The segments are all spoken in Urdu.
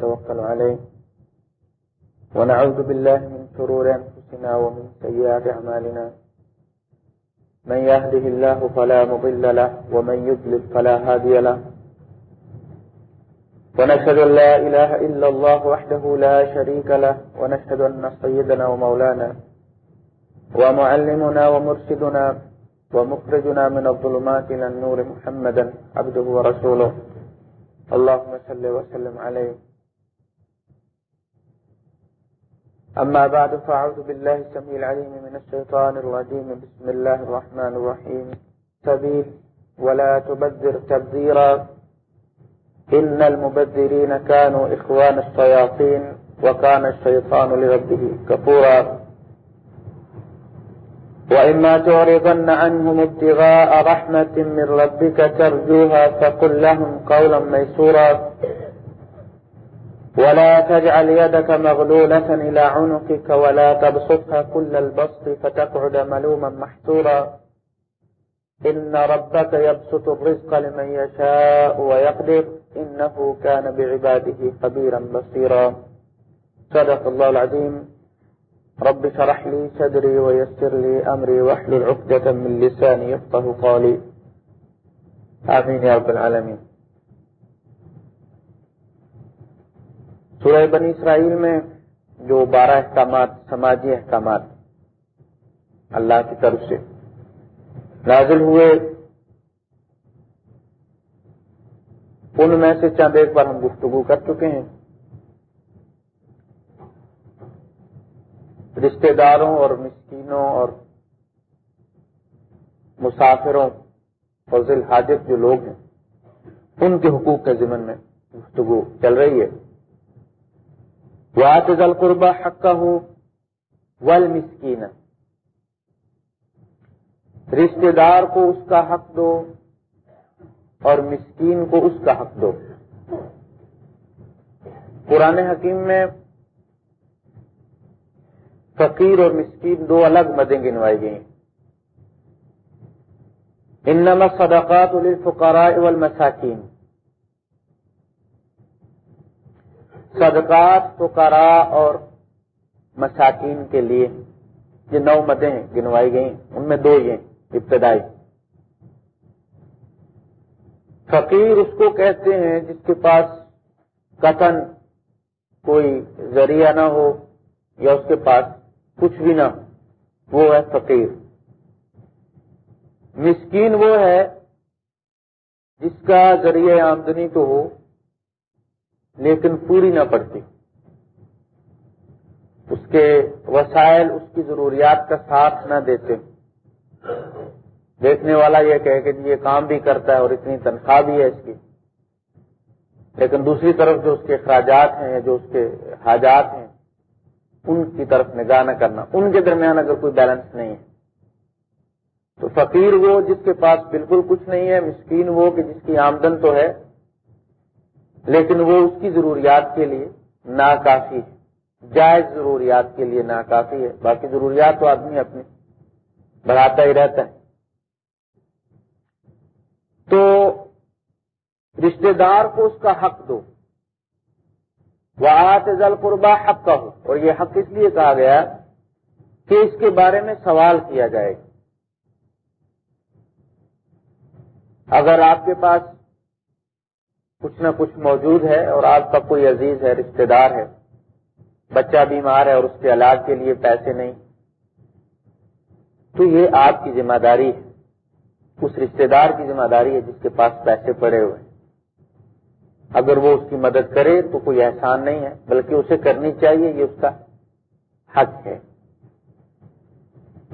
توكل عليه ونعوذ بالله من شرور أنفسنا ومن سيئات أعمالنا من يهده الله فلا مضل له ومن يضلل فلا هادي له. ونشهد أن لا إله إلا الله وحده لا شريك له ونشهد أن سيدنا ومولانا ومعلمنا ومرشدنا ومخرجنا من الظلمات إلى النور محمدا عبده ورسوله. اللهم صل وسلم عليه أما بعد، فأعوذ بالله السميع العليم من الشيطان الرجيم. بسم الله الرحمن الرحيم. سبيل، ولا تبذر تبذيرا. إن المبذرين كانوا إخوان الشياطين، وكان الشيطان لربه كفورا. وإما تعرضن عنهم ابتغاء رحمة من ربك ترجوها فقل لهم قولا ميسورا. ولا تجعل يدك مغلولة إلى عنقك ولا تبسطها كل البسط فتقعد ملوما محسورا إن ربك يبسط الرزق لمن يشاء ويقدر. إنه كان بعباده خبيرا بصيرا. صدق الله العظيم. رب شرح لي صدري ويسر لي أمري واحلل عقدة من لساني يفقه قولي. آمين يا رب العالمين. سورہ بنی اسرائیل میں جو بارہ احکامات، سماجی احکامات اللہ کی طرف سے نازل ہوئے، ان میں سے چند ایک بار ہم گفتگو کر چکے ہیں۔ رشتہ داروں اور مسکینوں اور مسافروں، فضل حاجت جو لوگ ہیں، ان کے حقوق کے ذمن میں گفتگو چل رہی ہے۔ وات ذل قربا حق کا ہو ول مسکین رشتے دار کو اس کا حق دو اور مسکین کو اس کا حق دو۔ قرآن حکیم میں فقیر اور مسکین دو الگ مدیں گنوائی گئی انما صدقات للفقراء والمساکین۔ صدقات فقراء اور مساکین کے لیے یہ نو مدیں گنوائی گئیں، ان میں دو یہ ابتدائی۔ فقیر اس کو کہتے ہیں جس کے پاس قطن کوئی ذریعہ نہ ہو یا اس کے پاس کچھ بھی نہ ہو، وہ ہے فقیر۔ مسکین وہ ہے جس کا ذریعہ آمدنی تو ہو لیکن پوری نہ پڑتی۔ اس کے وسائل اس کی ضروریات کا ساتھ نہ دیتے۔ دیکھنے والا یہ کہے کہ جی یہ کام بھی کرتا ہے اور اتنی تنخواہ بھی ہے اس کی۔ لیکن دوسری طرف جو اس کے اخراجات ہیں جو اس کے حاجات ہیں، ان کی طرف نگاہ نہ کرنا۔ ان کے درمیان اگر کوئی بیلنس نہیں ہے۔ تو فقیر وہ جس کے پاس بالکل کچھ نہیں ہے، مسکین وہ کہ جس کی آمدن تو ہے لیکن وہ اس کی ضروریات کے لیے ناکافی ہے۔ جائز ضروریات کے لیے ناکافی ہے۔ باقی ضروریات تو آدمی اپنی بڑھاتا ہی رہتا ہے۔ تو رشتے دار کو اس کا حق دو۔ وہ آت ذل قربا حق کا ہو اور یہ حق اس لیے کہا گیا کہ اس کے بارے میں سوال کیا جائے۔ گا اگر آپ کے پاس کچھ نہ کچھ موجود ہے اور آپ کا کوئی عزیز ہے، رشتہ دار ہے۔ بچہ بیمار ہے اور اس کے علاج کے لیے پیسے نہیں۔ تو یہ آپ کی ذمہ داری ہے۔ اس رشتہ دار کی ذمہ داری ہے جس کے پاس پیسے پڑے ہوئے۔ اگر وہ اس کی مدد کرے تو کوئی احسان نہیں ہے، بلکہ اسے کرنی چاہیے، یہ اس کا حق ہے۔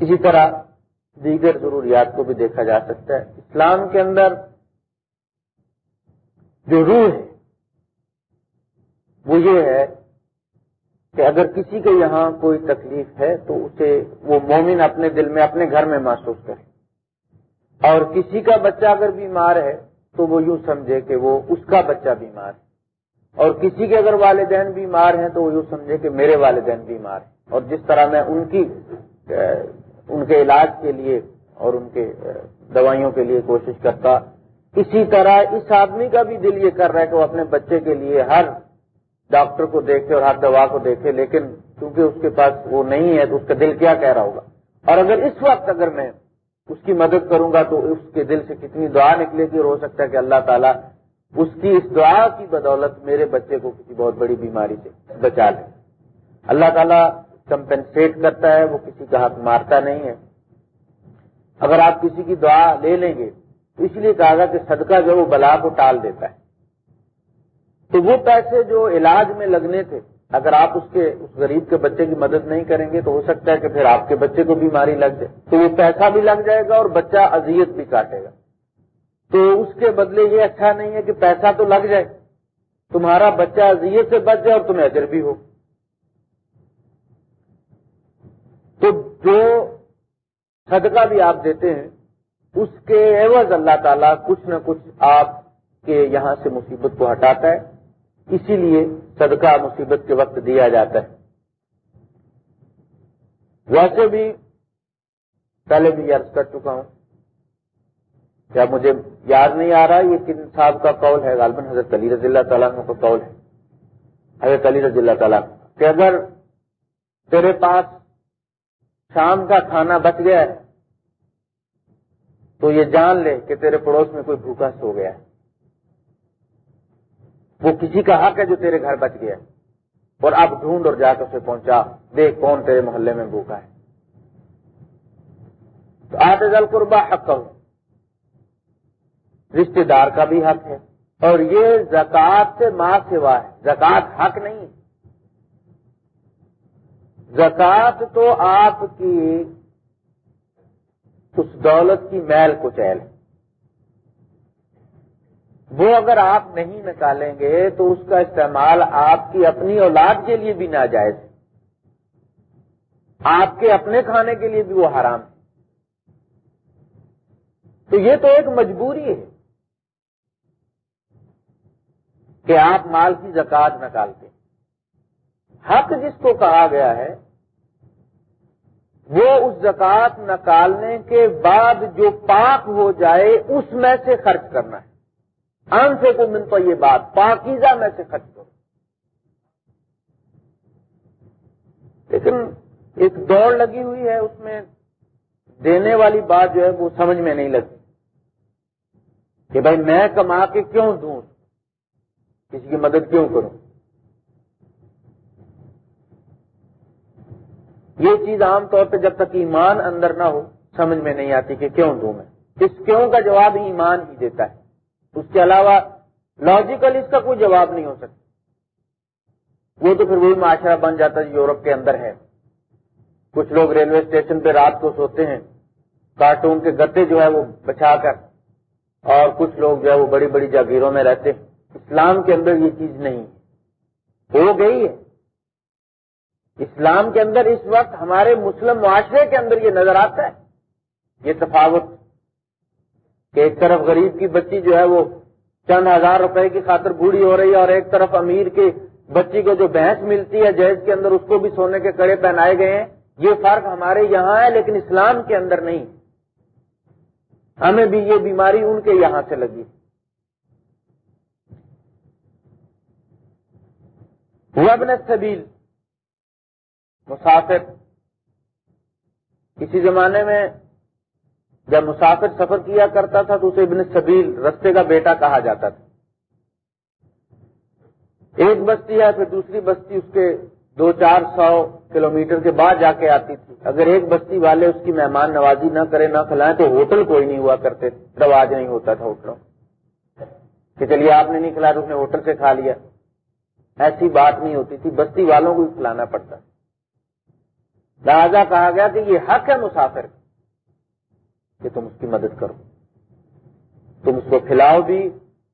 اسی طرح دیگر ضروریات کو بھی دیکھا جا سکتا ہے۔ اسلام کے اندر جو روح ہے، وہ یہ ہے کہ اگر کسی کے یہاں کوئی تکلیف ہے تو اسے وہ مومن اپنے دل میں، اپنے گھر میں محسوس کرے۔ اور کسی کا بچہ اگر بیمار ہے تو وہ یوں سمجھے کہ وہ اس کا بچہ بیمار ہے۔ اور کسی کے اگر والدین بیمار ہیں تو وہ یوں سمجھے کہ میرے والدین بیمار ہیں۔ اور جس طرح میں ان کی، ان کے علاج کے لیے اور ان کے دوائیوں کے لیے کوشش کرتا اسی طرح اس آدمی کا بھی دل یہ کر رہا ہے کہ وہ اپنے بچے کے لیے ہر ڈاکٹر کو دیکھے اور ہر دوا کو دیکھے، لیکن کیونکہ اس کے پاس وہ نہیں ہے تو اس کا دل کیا کہہ رہا ہوگا؟ اور اگر اس وقت اگر میں اس کی مدد کروں گا تو اس کے دل سے کتنی دعا نکلے گی اور ہو سکتا ہے کہ اللہ تعالیٰ اس کی اس دعا کی بدولت میرے بچے کو کسی بہت بڑی بیماری سے بچا لے۔ اللہ تعالیٰ کمپنسیٹ کرتا ہے، وہ کسی کا حق مارتا نہیں ہے۔ اگر آپ کسی کی دعا لے لیں گے تو اس لیے کہا گا کہ صدقہ جو وہ بلا کو ٹال دیتا ہے۔ تو وہ پیسے جو علاج میں لگنے تھے، اگر آپ اس کے، اس غریب کے بچے کی مدد نہیں کریں گے تو ہو سکتا ہے کہ پھر آپ کے بچے کو بیماری لگ جائے۔ تو وہ پیسہ بھی لگ جائے گا اور بچہ اذیت بھی کاٹے گا۔ تو اس کے بدلے یہ اچھا نہیں ہے کہ پیسہ تو لگ جائے۔ تمہارا بچہ اذیت سے بچ جائے اور تمہیں اجر بھی ہو۔ تو جو صدقہ بھی آپ دیتے ہیں اس کے عوض اللہ تعالیٰ کچھ نہ کچھ آپ کے یہاں سے مصیبت کو ہٹاتا ہے۔ اسی لیے صدقہ مصیبت کے وقت دیا جاتا ہے۔ ویسے بھی پہلے بھی عرض کر چکا ہوں۔ کیا مجھے یاد نہیں آ رہا یہ کن صاحب کا قول ہے؟ غالباً حضرت علی رضی اللہ تعالیٰ کا قول ہے۔ حضرت علی رضی اللہ تعالیٰ کہ اگر تیرے پاس شام کا کھانا بچ گیا ہے تو یہ جان لے کہ تیرے پڑوس میں کوئی بھوکا سو گیا ہے۔ وہ کسی کا حق ہے جو تیرے گھر بچ گیا اور اب ڈھونڈ اور جا کر اسے پہنچا۔ دیکھ کون تیرے محلے میں بھوکا ہے۔ تو آج قربا حق کروں رشتے دار کا بھی حق ہے۔ اور یہ زکات سے ماں سوا ہے۔ زکات حق نہیں زکات تو آپ کی اس دولت کی میل کو چہل ہے۔ وہ اگر آپ نہیں نکالیں گے تو اس کا استعمال آپ کی اپنی اولاد کے لیے بھی ناجائز ہے۔ آپ کے اپنے کھانے کے لیے بھی وہ حرام ہے۔ تو یہ تو ایک مجبوری ہے کہ آپ مال کی زکات نکالتے حق جس کو کہا گیا ہے وہ اس زکات نکالنے کے بعد جو پاک ہو جائے اس میں سے خرچ کرنا ہے۔ آن سے کو ملتا یہ بات، پاکیزہ میں سے خرچ کرو۔ لیکن ایک دوڑ لگی ہوئی ہے، اس میں دینے والی بات جو ہے وہ سمجھ میں نہیں لگتی۔ کہ بھائی میں کما کے کیوں دوں؟ کسی کی مدد کیوں کروں؟ یہ چیز عام طور پہ جب تک ایمان اندر نہ ہو، سمجھ میں نہیں آتی کہ کیوں دوں میں؟ اس کیوں کا جواب ایمان ہی دیتا ہے۔ اس کے علاوہ لاجیکل اس کا کوئی جواب نہیں ہو سکتا۔ وہ تو پھر وہی معاشرہ بن جاتا ہے یورپ کے اندر ہے۔ کچھ لوگ ریلوے اسٹیشن پہ رات کو سوتے ہیں۔ کارٹون کے گتے جو ہے وہ بچا کر۔ اور کچھ لوگ جو ہے وہ بڑی بڑی جاگیروں میں رہتے ہیں۔ اسلام کے اندر یہ چیز نہیں ہو گئی ہے۔ اسلام کے اندر اس وقت ہمارے مسلم معاشرے کے اندر یہ نظر آتا ہے، یہ تفاوت کہ ایک طرف غریب کی بچی جو ہے وہ چند ہزار روپے کی خاطر بوڑھی ہو رہی ہے اور ایک طرف امیر کی بچی کو جو بحث ملتی ہے جہیز کے اندر اس کو بھی سونے کے کڑے پہنائے گئے ہیں۔ یہ فرق ہمارے یہاں ہے لیکن اسلام کے اندر نہیں۔ ہمیں بھی یہ بیماری ان کے یہاں سے لگی۔ وبن سبیل مسافر۔ کسی زمانے میں جب مسافر سفر کیا کرتا تھا تو اسے ابن سبیل رستے کا بیٹا کہا جاتا تھا۔ ایک بستی ہے پھر دوسری بستی اس کے دو چار سو کلومیٹر کے بعد جا کے آتی تھی۔ اگر ایک بستی والے اس کی مہمان نوازی نہ کرے، نہ کھلائیں تو ہوٹل کوئی نہیں ہوا کرتے، رواج نہیں ہوتا تھا ہوٹلوں۔ کہ چلیے آپ نے نہیں کھلایا تو اس نے ہوٹل سے کھا لیا۔ ایسی بات نہیں ہوتی تھی، بستی والوں کو کھلانا پڑتا۔ لہذا کہا گیا کہ یہ حق ہے مسافر کہ تم اس کی مدد کرو۔ تم اس کو کھلاؤ بھی۔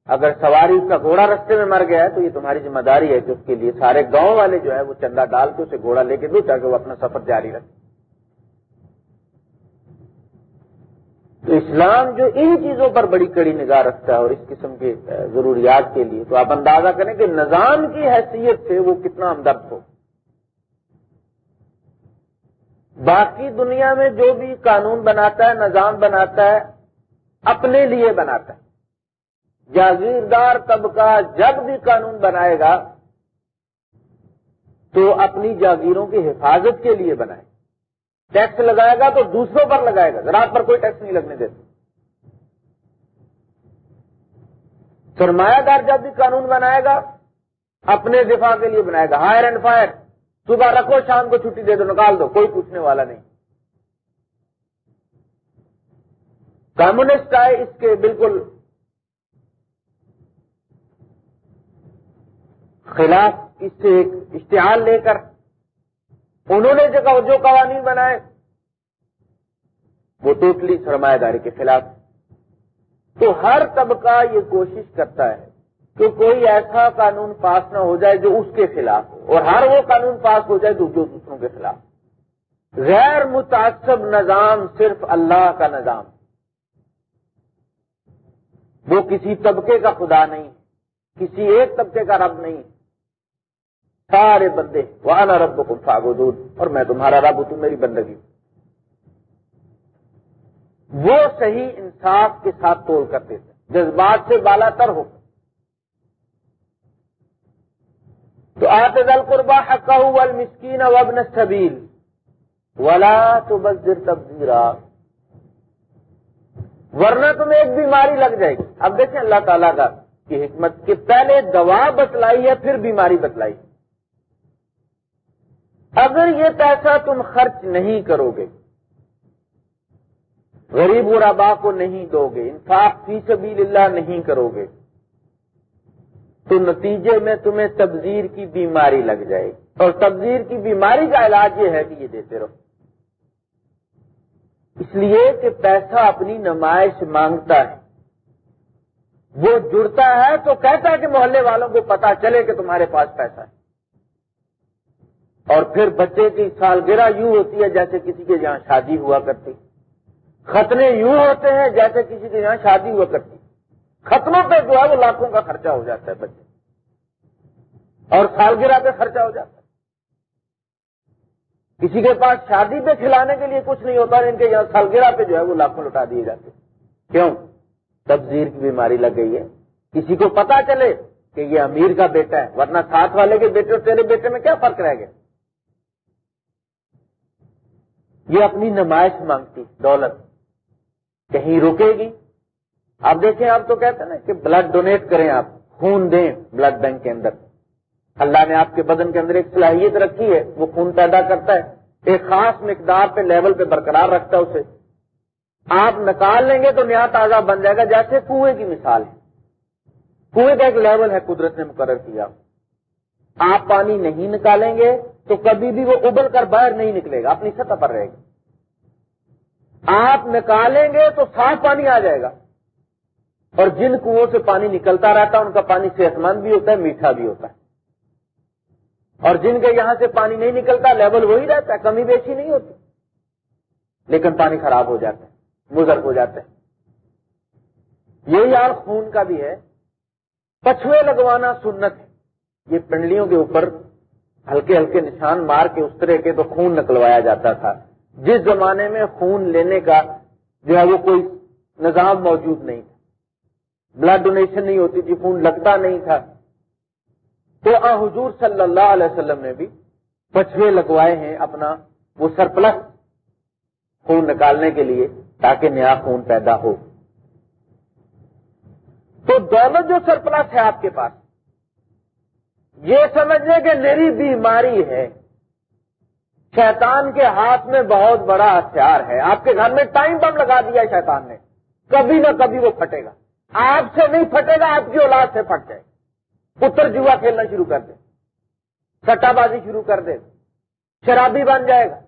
اگر سواری اس کا گھوڑا رستے میں مر گیا ہے تو یہ تمہاری ذمہ داری ہے کہ اس کے لیے سارے گاؤں والے جو ہے وہ چندہ ڈال کے اسے گھوڑا لے کے دو تاکہ وہ اپنا سفر جاری رکھے۔ تو اسلام جو ان چیزوں پر بڑی کڑی نگاہ رکھتا ہے اور اس قسم کے ضروریات کے لیے تو آپ اندازہ کریں کہ نظام کی حیثیت سے وہ کتنا ہمدرد ہو۔ باقی دنیا میں جو بھی قانون بناتا ہے، نظام بناتا ہے، اپنے لیے بناتا ہے۔ جاگیردار طبقہ جب بھی قانون بنائے گا، تو اپنی جاگیروں کی حفاظت کے لیے بنائے۔ ٹیکس لگائے گا تو دوسروں پر لگائے گا۔ زراعت پر کوئی ٹیکس نہیں لگنے دیتا سرمایہ دار جب بھی قانون بنائے گا، اپنے دفاع کے لیے بنائے گا۔ Higher and fire. صبح رکھو، شام کو چھٹی دے دو، نکال دو، کوئی پوچھنے والا نہیں۔ کمیونسٹ آئے، اس کے بالکل خلاف اس سے ایک اشتہار لے کر انہوں نے جو قوانین بنائے، وہ ٹوٹلی سرمایہ داری کے خلاف۔ تو ہر طبقہ یہ کوشش کرتا ہے کہ کوئی ایسا قانون پاس نہ ہو جائے جو اس کے خلاف ہو۔ اور ہر وہ قانون پاس ہو جائے جو دوسروں کے خلاف۔ غیر متعصب نظام صرف اللہ کا نظام۔ وہ کسی طبقے کا خدا نہیں، کسی ایک طبقے کا رب نہیں۔ سارے بندے وہاں رب کو فاگو اور میں تمہارا رب ہوں، تم میری بندگی۔ وہ صحیح انصاف کے ساتھ تول کرتے تھے۔ جذبات سے بالا تر ہو۔ تو آتے دل قربا حقہ مسکین وبن سبیل ولا تو بزر تبدیرا ورنہ تمہیں ایک بیماری لگ جائے گی۔ اب دیکھیں اللہ تعالیٰ کا کی حکمت کہ پہلے دوا بتلائی ہے، پھر بیماری بتلائی۔ اگر یہ پیسہ تم خرچ نہیں کرو گے غریب غرابا کو نہیں دو گے انصاف فی سبیل اللہ نہیں کرو گے تو نتیجے میں تمہیں تبزیر کی بیماری لگ جائے گی۔ اور تبزیر کی بیماری کا علاج یہ ہے کہ یہ دیتے رہو۔ اس لیے کہ پیسہ اپنی نمائش مانگتا ہے۔ وہ جڑتا ہے تو کہتا ہے کہ محلے والوں کو پتا چلے کہ تمہارے پاس پیسہ ہے۔ اور پھر بچے کی سالگرہ یوں ہوتی ہے جیسے کسی کے یہاں شادی ہوا کرتی۔ ختنے یوں ہوتے ہیں جیسے کسی کے یہاں شادی ہوا کرتی۔ ختموں پہ جو ہے وہ لاکھوں کا خرچہ ہو جاتا ہے بچے۔ اور سالگرہ پہ خرچہ ہو جاتا ہے۔ کسی کے پاس شادی پہ کھلانے کے لیے کچھ نہیں ہوتا ان کے یہاں سالگرہ پہ جو ہے وہ لاکھوں لٹا دیے جاتے کیوں؟ تبزیر کی بیماری لگ گئی ہے۔ کسی کو پتا چلے کہ یہ امیر کا بیٹا ہے، ورنہ ساتھ والے کے بیٹے اور تیرے بیٹے میں کیا فرق رہ گیا؟ یہ اپنی نمائش مانگتی، دولت۔ کہیں رکے گی؟ آپ دیکھیں، آپ تو کہتے ہیں نا کہ بلڈ ڈونیٹ کریں آپ، خون دیں بلڈ بینک کے اندر۔ اللہ نے آپ کے بدن کے اندر ایک صلاحیت رکھی ہے، وہ خون پیدا کرتا ہے۔ ایک خاص مقدار پہ لیول پہ برقرار رکھتا ہے اسے۔ آپ نکال لیں گے تو نیا تازہ بن جائے گا، جیسے کنویں کی مثال ہے۔ کنویں کا ایک لیول ہے قدرت نے مقرر کیا۔ آپ پانی نہیں نکالیں گے تو کبھی بھی وہ ابل کر باہر نہیں نکلے گا، اپنی سطح پر رہے گا۔ آپ نکالیں گے تو صاف پانی آ جائے گا۔ اور جن کنووں سے پانی نکلتا رہتا ہے، ان کا پانی صحت مند بھی ہوتا ہے، میٹھا بھی ہوتا ہے۔ اور جن کے یہاں سے پانی نہیں نکلتا، لیول وہی رہتا ہے، کمی بیشی نہیں ہوتی۔ لیکن پانی خراب ہو جاتا ہے مزر ہو جاتا ہے۔ یہی حال خون کا بھی ہے۔ پچھوے لگوانا سنت ہے۔ یہ پنڈلیوں کے اوپر ہلکے ہلکے نشان مار کے اس طرح کے تو خون نکلوایا جاتا تھا۔ جس زمانے میں خون لینے کا جو ہے وہ کوئی نظام موجود نہیں تھا۔ بلڈ ڈونیشن نہیں ہوتی تھی، خون لگتا نہیں تھا۔ تو آ حضور صلی اللہ علیہ وسلم نے بھی پچھوے لگوائے ہیں اپنا وہ سرپلس خون نکالنے کے لیے تاکہ نیا خون پیدا ہو۔ تو دولت جو سرپلس ہے آپ کے پاس، یہ سمجھنے کہ میری بیماری ہے، شیطان کے ہاتھ میں بہت بڑا ہتھیار ہے۔ آپ کے گھر میں ٹائم بم لگا دیا ہے شیطان نے، کبھی نہ کبھی وہ پھٹے گا۔ آپ سے نہیں پھٹے گا، آپ کی اولاد سے پھٹ جائے پتر جوا کھیلنا شروع کر دے۔ سٹا بازی شروع کر دے۔ شرابی بن جائے گا۔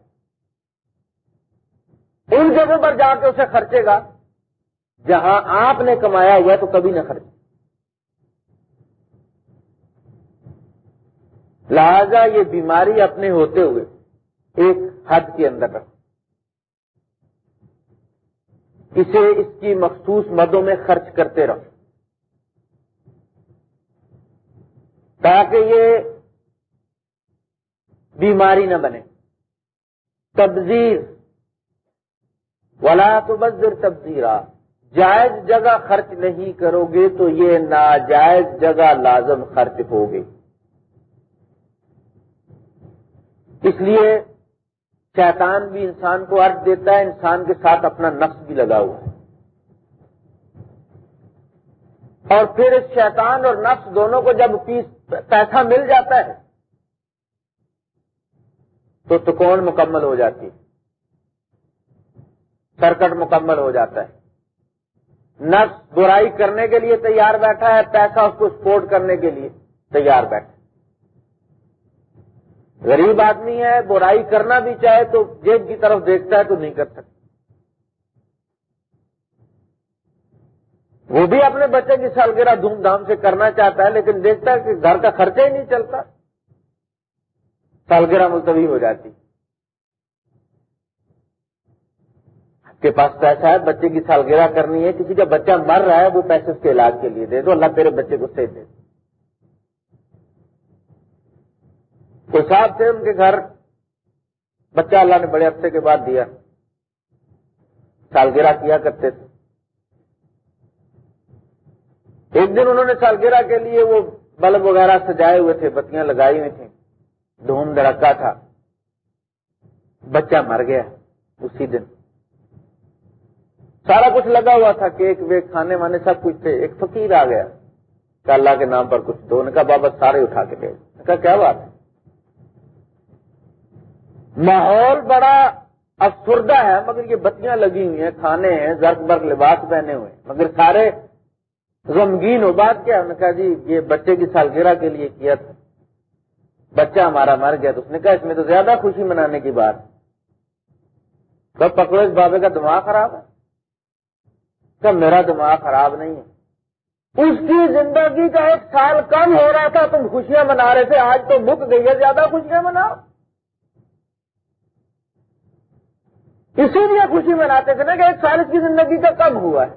ان جگہوں پر جا کے اسے خرچے گا۔ جہاں آپ نے کمایا ہوا تو کبھی نہ خرچے۔ لہذا یہ بیماری اپنے ہوتے ہوئے ایک حد کے اندر رکھ اسے اس کی مخصوص مدوں میں خرچ کرتے رہو۔ تاکہ یہ بیماری نہ بنے۔ تبزیر ولا تو بزر تبزیرا جائز جگہ خرچ نہیں کرو گے تو یہ ناجائز جگہ لازم خرچ ہوگی۔ اس لیے شیطان بھی انسان کو ارد دیتا ہے، انسان کے ساتھ اپنا نفس بھی لگا ہوا ہے۔ اور پھر اس شیطان اور نفس دونوں کو جب پیسہ مل جاتا ہے، تو سکون مکمل ہو جاتی ہے۔ سرکٹ مکمل ہو جاتا ہے۔ نفس برائی کرنے کے لیے تیار بیٹھا ہے، پیسہ اس کو سپورٹ کرنے کے لیے تیار بیٹھا غریب آدمی ہے، برائی کرنا بھی چاہے تو جیب کی طرف دیکھتا ہے تو نہیں کر سکتا۔ وہ بھی اپنے بچے کی سالگرہ دھوم دھام سے کرنا چاہتا ہے، لیکن دیکھتا ہے کہ گھر کا خرچہ ہی نہیں چلتا۔ سالگرہ ملتوی ہو جاتی۔ آپ کے پاس پیسہ ہے، بچے کی سالگرہ کرنی ہے، کسی کا بچہ مر رہا ہے، وہ پیسے اس کے علاج کے لیے دے دو، اللہ تیرے بچے کو صحیح دے دو۔ کوئی صاحب تھے ان کے گھر، بچہ اللہ نے بڑے ہفتے کے بعد دیا۔ سالگرہ کیا کرتے تھے۔ ایک دن انہوں نے سالگرہ کے لیے وہ بلب وغیرہ سجائے ہوئے تھے، بتیاں لگائی ہوئی تھیں۔ دھوم دھڑکا تھا۔ بچہ مر گیا اسی دن۔ سارا کچھ لگا ہوا تھا، کیک ویک، کھانے وانے سب کچھ تھے۔ ایک فقیر آ گیا۔ کہ اللہ کے نام پر کچھ دو۔ نے کہا، بابا، سارے اٹھا کے گئے کہا، کیا بات ہے؟ ماحول بڑا افسردہ ہے، مگر یہ بتیاں لگی ہوئی ہیں، کھانے ہیں زرک برق لباس پہنے ہوئے مگر سارے غمگین ہو بات کیا؟ نے کہا جی یہ بچے کی سالگرہ کے لیے کیا تھا۔ بچہ ہمارا مر گیا تو اس نے کہا اس میں تو زیادہ خوشی منانے کی بات۔ کب پکڑو اس بابے کا دماغ خراب ہے۔ کب میرا دماغ خراب نہیں ہے۔ اس کی زندگی کا ایک سال کم ہو رہا تھا، تم خوشیاں منا رہے تھے، آج تو مک گئی ہے، زیادہ خوشیاں مناؤ۔ اسی لیے خوشی مناتے تھے نا کہ ایک سال اس کی زندگی کا کم ہوا ہے۔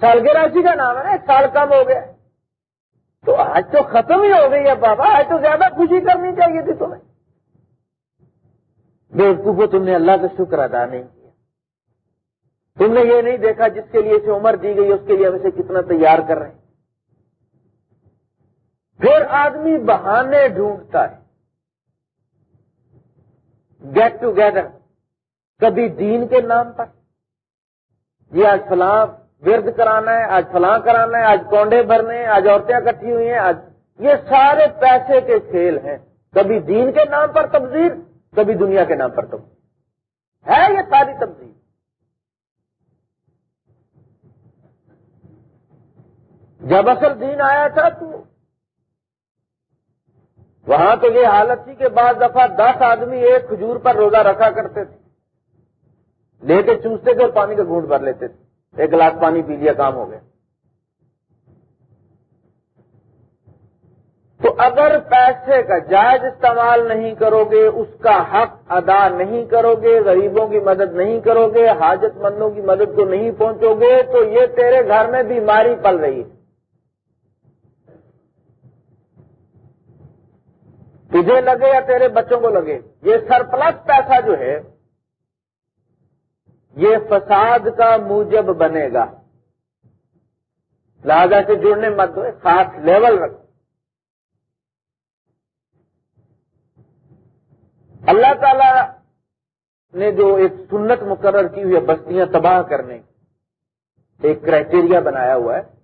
سال کے راشی کا نام ہے نا، ایک سال کم ہو گیا۔ تو آج تو ختم ہی ہو گئی ہے بابا، آج تو زیادہ خوشی کرنی چاہیے تھی تمہیں۔ بے تم نے اللہ کا شکر ادا نہیں کیا۔ تم نے یہ نہیں دیکھا جس کے لیے اسے عمر دی گئی، اس کے لیے ہم اسے کتنا تیار کر رہے ہیں۔ پھر آدمی بہانے ڈھونڈتا ہے۔ گیٹ ٹوگیدر کبھی دین کے نام پر۔ یہ آج فلاں ورد کرانا ہے، آج فلاں کرانا ہے، آج کونڈے بھرنے ہیں، آج عورتیں اکٹھی ہوئی ہیں، آج۔ یہ سارے پیسے کے کھیل ہیں۔ کبھی دین کے نام پر تبدیل کبھی دنیا کے نام پر تبدیل ہے یہ ساری تبدیل جب اصل دین آیا تھا تو وہاں تو یہ حالت تھی کہ بعض دفعہ دس آدمی ایک کھجور پر روزہ رکھا کرتے تھے۔ لے کے چوستے تھے اور پانی کا گھونٹ بھر لیتے تھے۔ ایک گلاس پانی پی لیا، کام ہو گیا۔ تو اگر پیسے کا جائز استعمال نہیں کرو گے اس کا حق ادا نہیں کرو گے غریبوں کی مدد نہیں کرو گے حاجت مندوں کی مدد کو نہیں پہنچو گے تو یہ تیرے گھر میں بیماری پل رہی ہے۔ تجھے لگے یا تیرے بچوں کو لگے؟ یہ سرپلس پیسہ جو ہے یہ فساد کا موجب بنے گا۔ لہذا سے جڑنے مت دو خاص لیول رکھو۔ اللہ تعالی نے جو ایک سنت مقرر کی ہوئی ہے، بستیاں تباہ کرنے، ایک کرائٹیریا بنایا ہوا ہے۔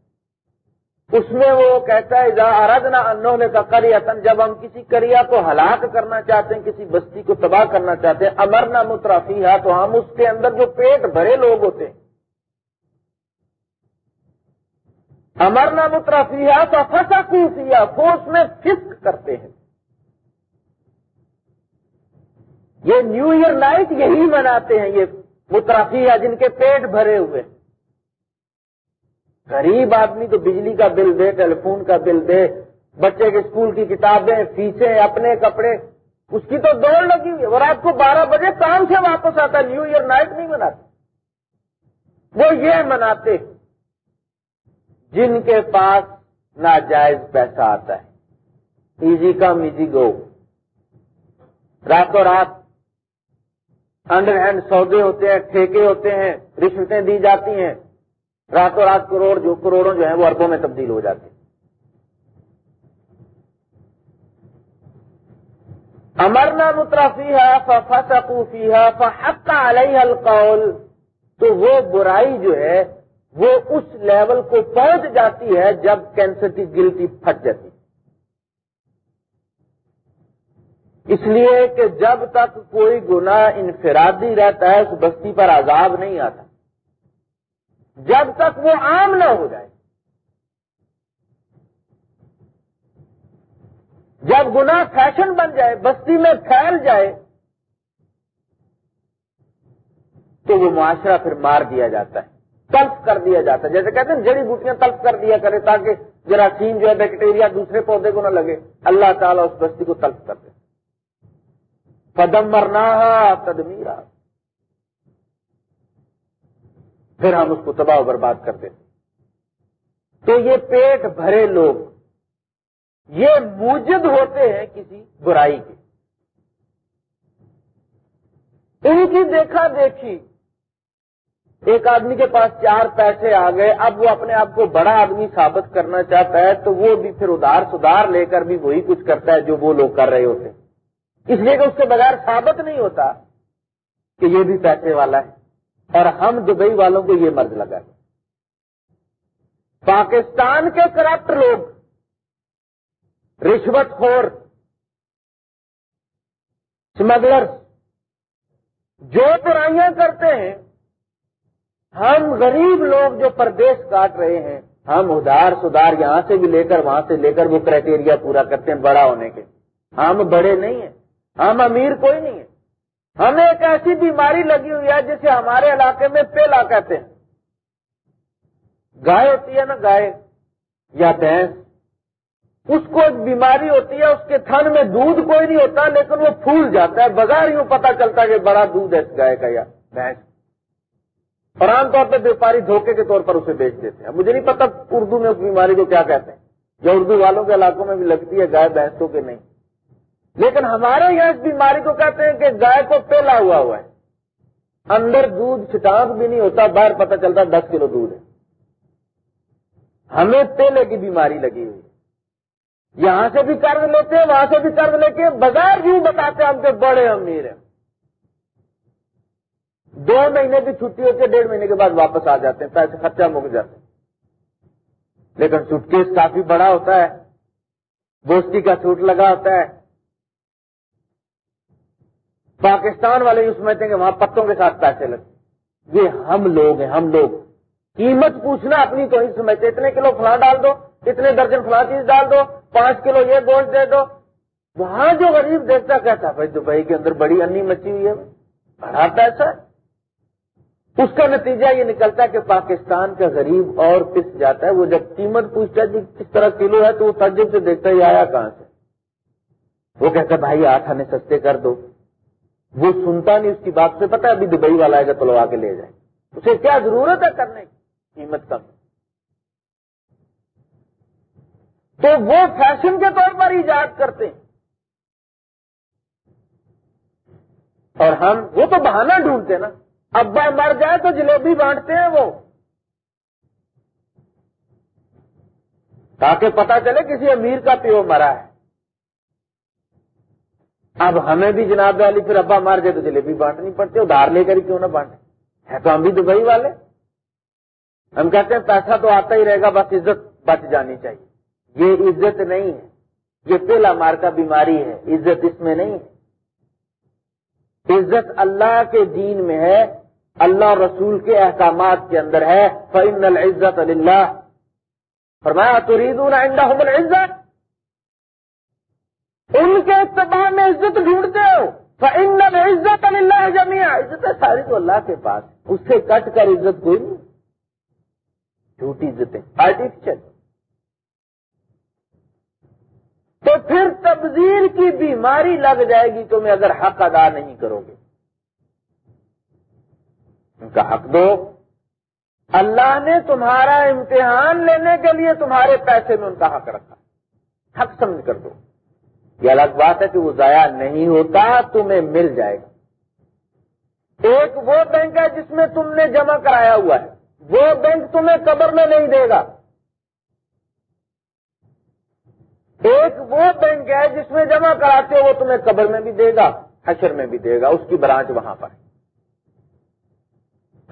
اس میں وہ کہتا ہے جا اردنا انہوں نے کا کریتن جب ہم کسی کریا کو ہلاک کرنا چاہتے ہیں، کسی بستی کو تباہ کرنا چاہتے ہیں، امرنا مترافی ہے تو ہم اس کے اندر جو پیٹ بھرے لوگ ہوتے ہیں۔ امرنا مترافی ہے تو فسا کوفیا وہ اس میں فسک کرتے ہیں۔ یہ نیو ایئر نائٹ یہی مناتے ہیں، یہ مترافیہ جن کے پیٹ بھرے ہوئے۔ ہیں غریب آدمی تو بجلی کا بل دے ٹیلی فون کا بل دے، بچے کے اسکول کی کتابیں فیسیں اپنے کپڑے، اس کی تو دوڑ لگی ہوئی ہے۔ اور رات کو بارہ بجے کام سے واپس آتا، نیو ایئر نائٹ نہیں مناتے۔ وہ یہ مناتے جن کے پاس ناجائز پیسہ آتا ہے۔ Easy come, easy go. راتوں رات انڈر ہینڈ سودے ہوتے ہیں، ٹھیکے ہوتے ہیں، رشوتیں دی جاتی ہیں۔ راتوں رات کروڑ جو کروڑوں جو ہیں وہ اربوں میں تبدیل ہو جاتے امرنا مترفی ہے فسقوفی ہے فحق علیہ القول، تو وہ برائی جو ہے وہ اس لیول کو پہنچ جاتی ہے جب کینسر کی گلٹی پھٹ جاتی۔ اس لیے کہ جب تک کوئی گنا انفرادی رہتا ہے، اس بستی پر عذاب نہیں آتا۔ جب تک وہ عام نہ ہو جائے۔ جب گنا فیشن بن جائے، بستی میں پھیل جائے، تو وہ معاشرہ پھر مار دیا جاتا ہے، تلف کر دیا جاتا ہے۔ جیسے کہتے ہیں جڑی بوٹیاں تلف کر دیا کرے تاکہ جراثیم جو ہے، بیکٹیریا دوسرے پودے کو نہ لگے۔ اللہ تعالیٰ اس بستی کو تلف کر دے۔ قدم مرنا تدمیرا پھر ہم اس کو تباہ و برباد کر دیتے تو یہ پیٹ بھرے لوگ، یہ موجد ہوتے ہیں کسی برائی کے۔ ان کی دیکھا دیکھی۔ ایک آدمی کے پاس چار پیسے آ گئے، اب وہ اپنے آپ کو بڑا آدمی ثابت کرنا چاہتا ہے، تو وہ بھی پھر ادار سدھار لے کر بھی وہی کچھ کرتا ہے جو وہ لوگ کر رہے ہوتے۔ اس لیے کہ اس کے بغیر ثابت نہیں ہوتا کہ یہ بھی پیسے والا ہے۔ اور ہم دبئی والوں کو یہ مرض لگا ہے۔ پاکستان کے کرپٹ لوگ، رشوت خور اسمگلر جو برائیاں کرتے ہیں، ہم غریب لوگ جو پردیش کاٹ رہے ہیں، ہم ادار سدار یہاں سے بھی لے کر وہاں سے لے کر وہ کرائٹیریا پورا کرتے ہیں بڑا ہونے کے۔ ہم بڑے نہیں ہیں، ہم امیر کوئی نہیں ہے ہمیں ایک ایسی بیماری لگی ہوئی ہے جسے ہمارے علاقے میں پیلا کہتے ہیں۔ گائے ہوتی ہے نا گائے یا بھینس، اس کو ایک بیماری ہوتی ہے، اس کے تھن میں دودھ کوئی نہیں ہوتا، لیکن وہ پھول جاتا ہے۔ بغیر یوں پتا چلتا ہے کہ بڑا دودھ ہے اس گائے کا یا بھینس۔ اور عام طور پہ ویپاری دھوکے کے طور پر اسے بیچ دیتے ہیں۔ مجھے نہیں پتا اردو میں اس بیماری کو کیا کہتے ہیں۔ جو اردو والوں کے علاقوں میں بھی لگتی ہے گائے بھینسوں کے نہیں۔ لیکن ہمارے یہاں اس بیماری کو کہتے ہیں کہ گائے کو پھیلا ہوا ہوا ہے۔ اندر دودھ چھٹانک بھی نہیں ہوتا، باہر پتہ چلتا دس کلو دودھ ہے۔ ہمیں تیلے کی بیماری لگی ہوئی۔ یہاں سے بھی قرض لیتے ہیں، وہاں سے بھی قرض لے کے بغیر یوں بتاتے ہیں ہم کے بڑے امیر ہیں۔ دو مہینے کی چھٹی ہوتی ہے ڈیڑھ مہینے کے بعد واپس آ جاتے ہیں، پیسے خرچہ مک جاتے ہیں۔ لیکن سوٹ کیس کافی بڑا ہوتا ہے بوسٹی کا سوٹ لگا ہوتا ہے۔ پاکستان والے یوں سمجھتے ہیں کہ وہاں پتوں کے ساتھ پیسے لگتے یہ ہم لوگ ہیں، ہم لوگ۔ قیمت پوچھنا اپنی تو ہی سمجھتے اتنے کلو فلاں ڈال دو، اتنے درجن فلاں چیز ڈال دو، پانچ کلو یہ گوشت دے دو۔ وہاں جو غریب دیکھتا کہتا بھائی دبئی کے اندر بڑی انی مچی ہوئی ہے۔ بڑا پیسہ اس کا نتیجہ یہ نکلتا ہے کہ پاکستان کا غریب اور پس جاتا ہے۔ وہ جب قیمت پوچھتا ہے جی کس طرح کلو ہے؟ تو وہ تجرب سے دیکھتا ہے آیا کہاں سے؟ وہ کہتا ہے، بھائی، آٹھ آنے سستے کر دو۔ وہ سنتا نہیں اس کی بات سے پتا ابھی دبئی والا آئے گا تو لوا کے لے جائے اسے کیا ضرورت ہے کرنے کی؟ قیمت کم۔ تو وہ فیشن کے طور پر ایجاد کرتے ہیں۔ اور ہم، وہ تو بہانہ ڈھونڈتے نا۔ ابا مر جائے تو جلیبی بانٹتے ہیں وہ۔ تاکہ پتا چلے کسی امیر کا پیو مرا ہے۔ اب ہمیں بھی جناب والی پھر ابا مار جائے تو جلیبی بانٹنی پڑتی ہے، ادھار لے کر ہی کیوں نہ بانٹے؟ ہے تو ہم بھی دبئی والے۔ ہم کہتے ہیں پیسہ تو آتا ہی رہے گا، بس عزت بچ جانی چاہیے۔ یہ عزت نہیں ہے۔ یہ پہلا مار کا بیماری ہے۔ عزت اس میں نہیں ہے۔ عزت اللہ کے دین میں ہے، اللہ رسول کے احکامات کے اندر ہے۔ فن العزت اللہ فرمایا تو العزت ان کے اتباع میں عزت ڈھونڈتے ہو۔ فن العزت اللہ جمیا عزت ساری تو اللہ کے پاس۔ اس سے کٹ کر عزت کوئی نہیں۔ جھوٹی عزتیں۔ آرٹیفیشل تو پھر تبدیل کی بیماری لگ جائے گی تمہیں اگر حق ادا نہیں کرو گے۔ ان کا حق دو۔ اللہ نے تمہارا امتحان لینے کے لیے تمہارے پیسے میں ان کا حق رکھا۔ حق سمجھ کر دو۔ یہ الگ بات ہے کہ وہ ضائع نہیں ہوتا، تمہیں مل جائے گا۔ ایک وہ بینک ہے جس میں تم نے جمع کرایا ہوا ہے۔ وہ بینک تمہیں قبر میں نہیں دے گا۔ ایک وہ بینک ہے جس میں جمع کراتے ہو، وہ تمہیں قبر میں بھی دے گا، حشر میں بھی دے گا، اس کی برانچ وہاں پر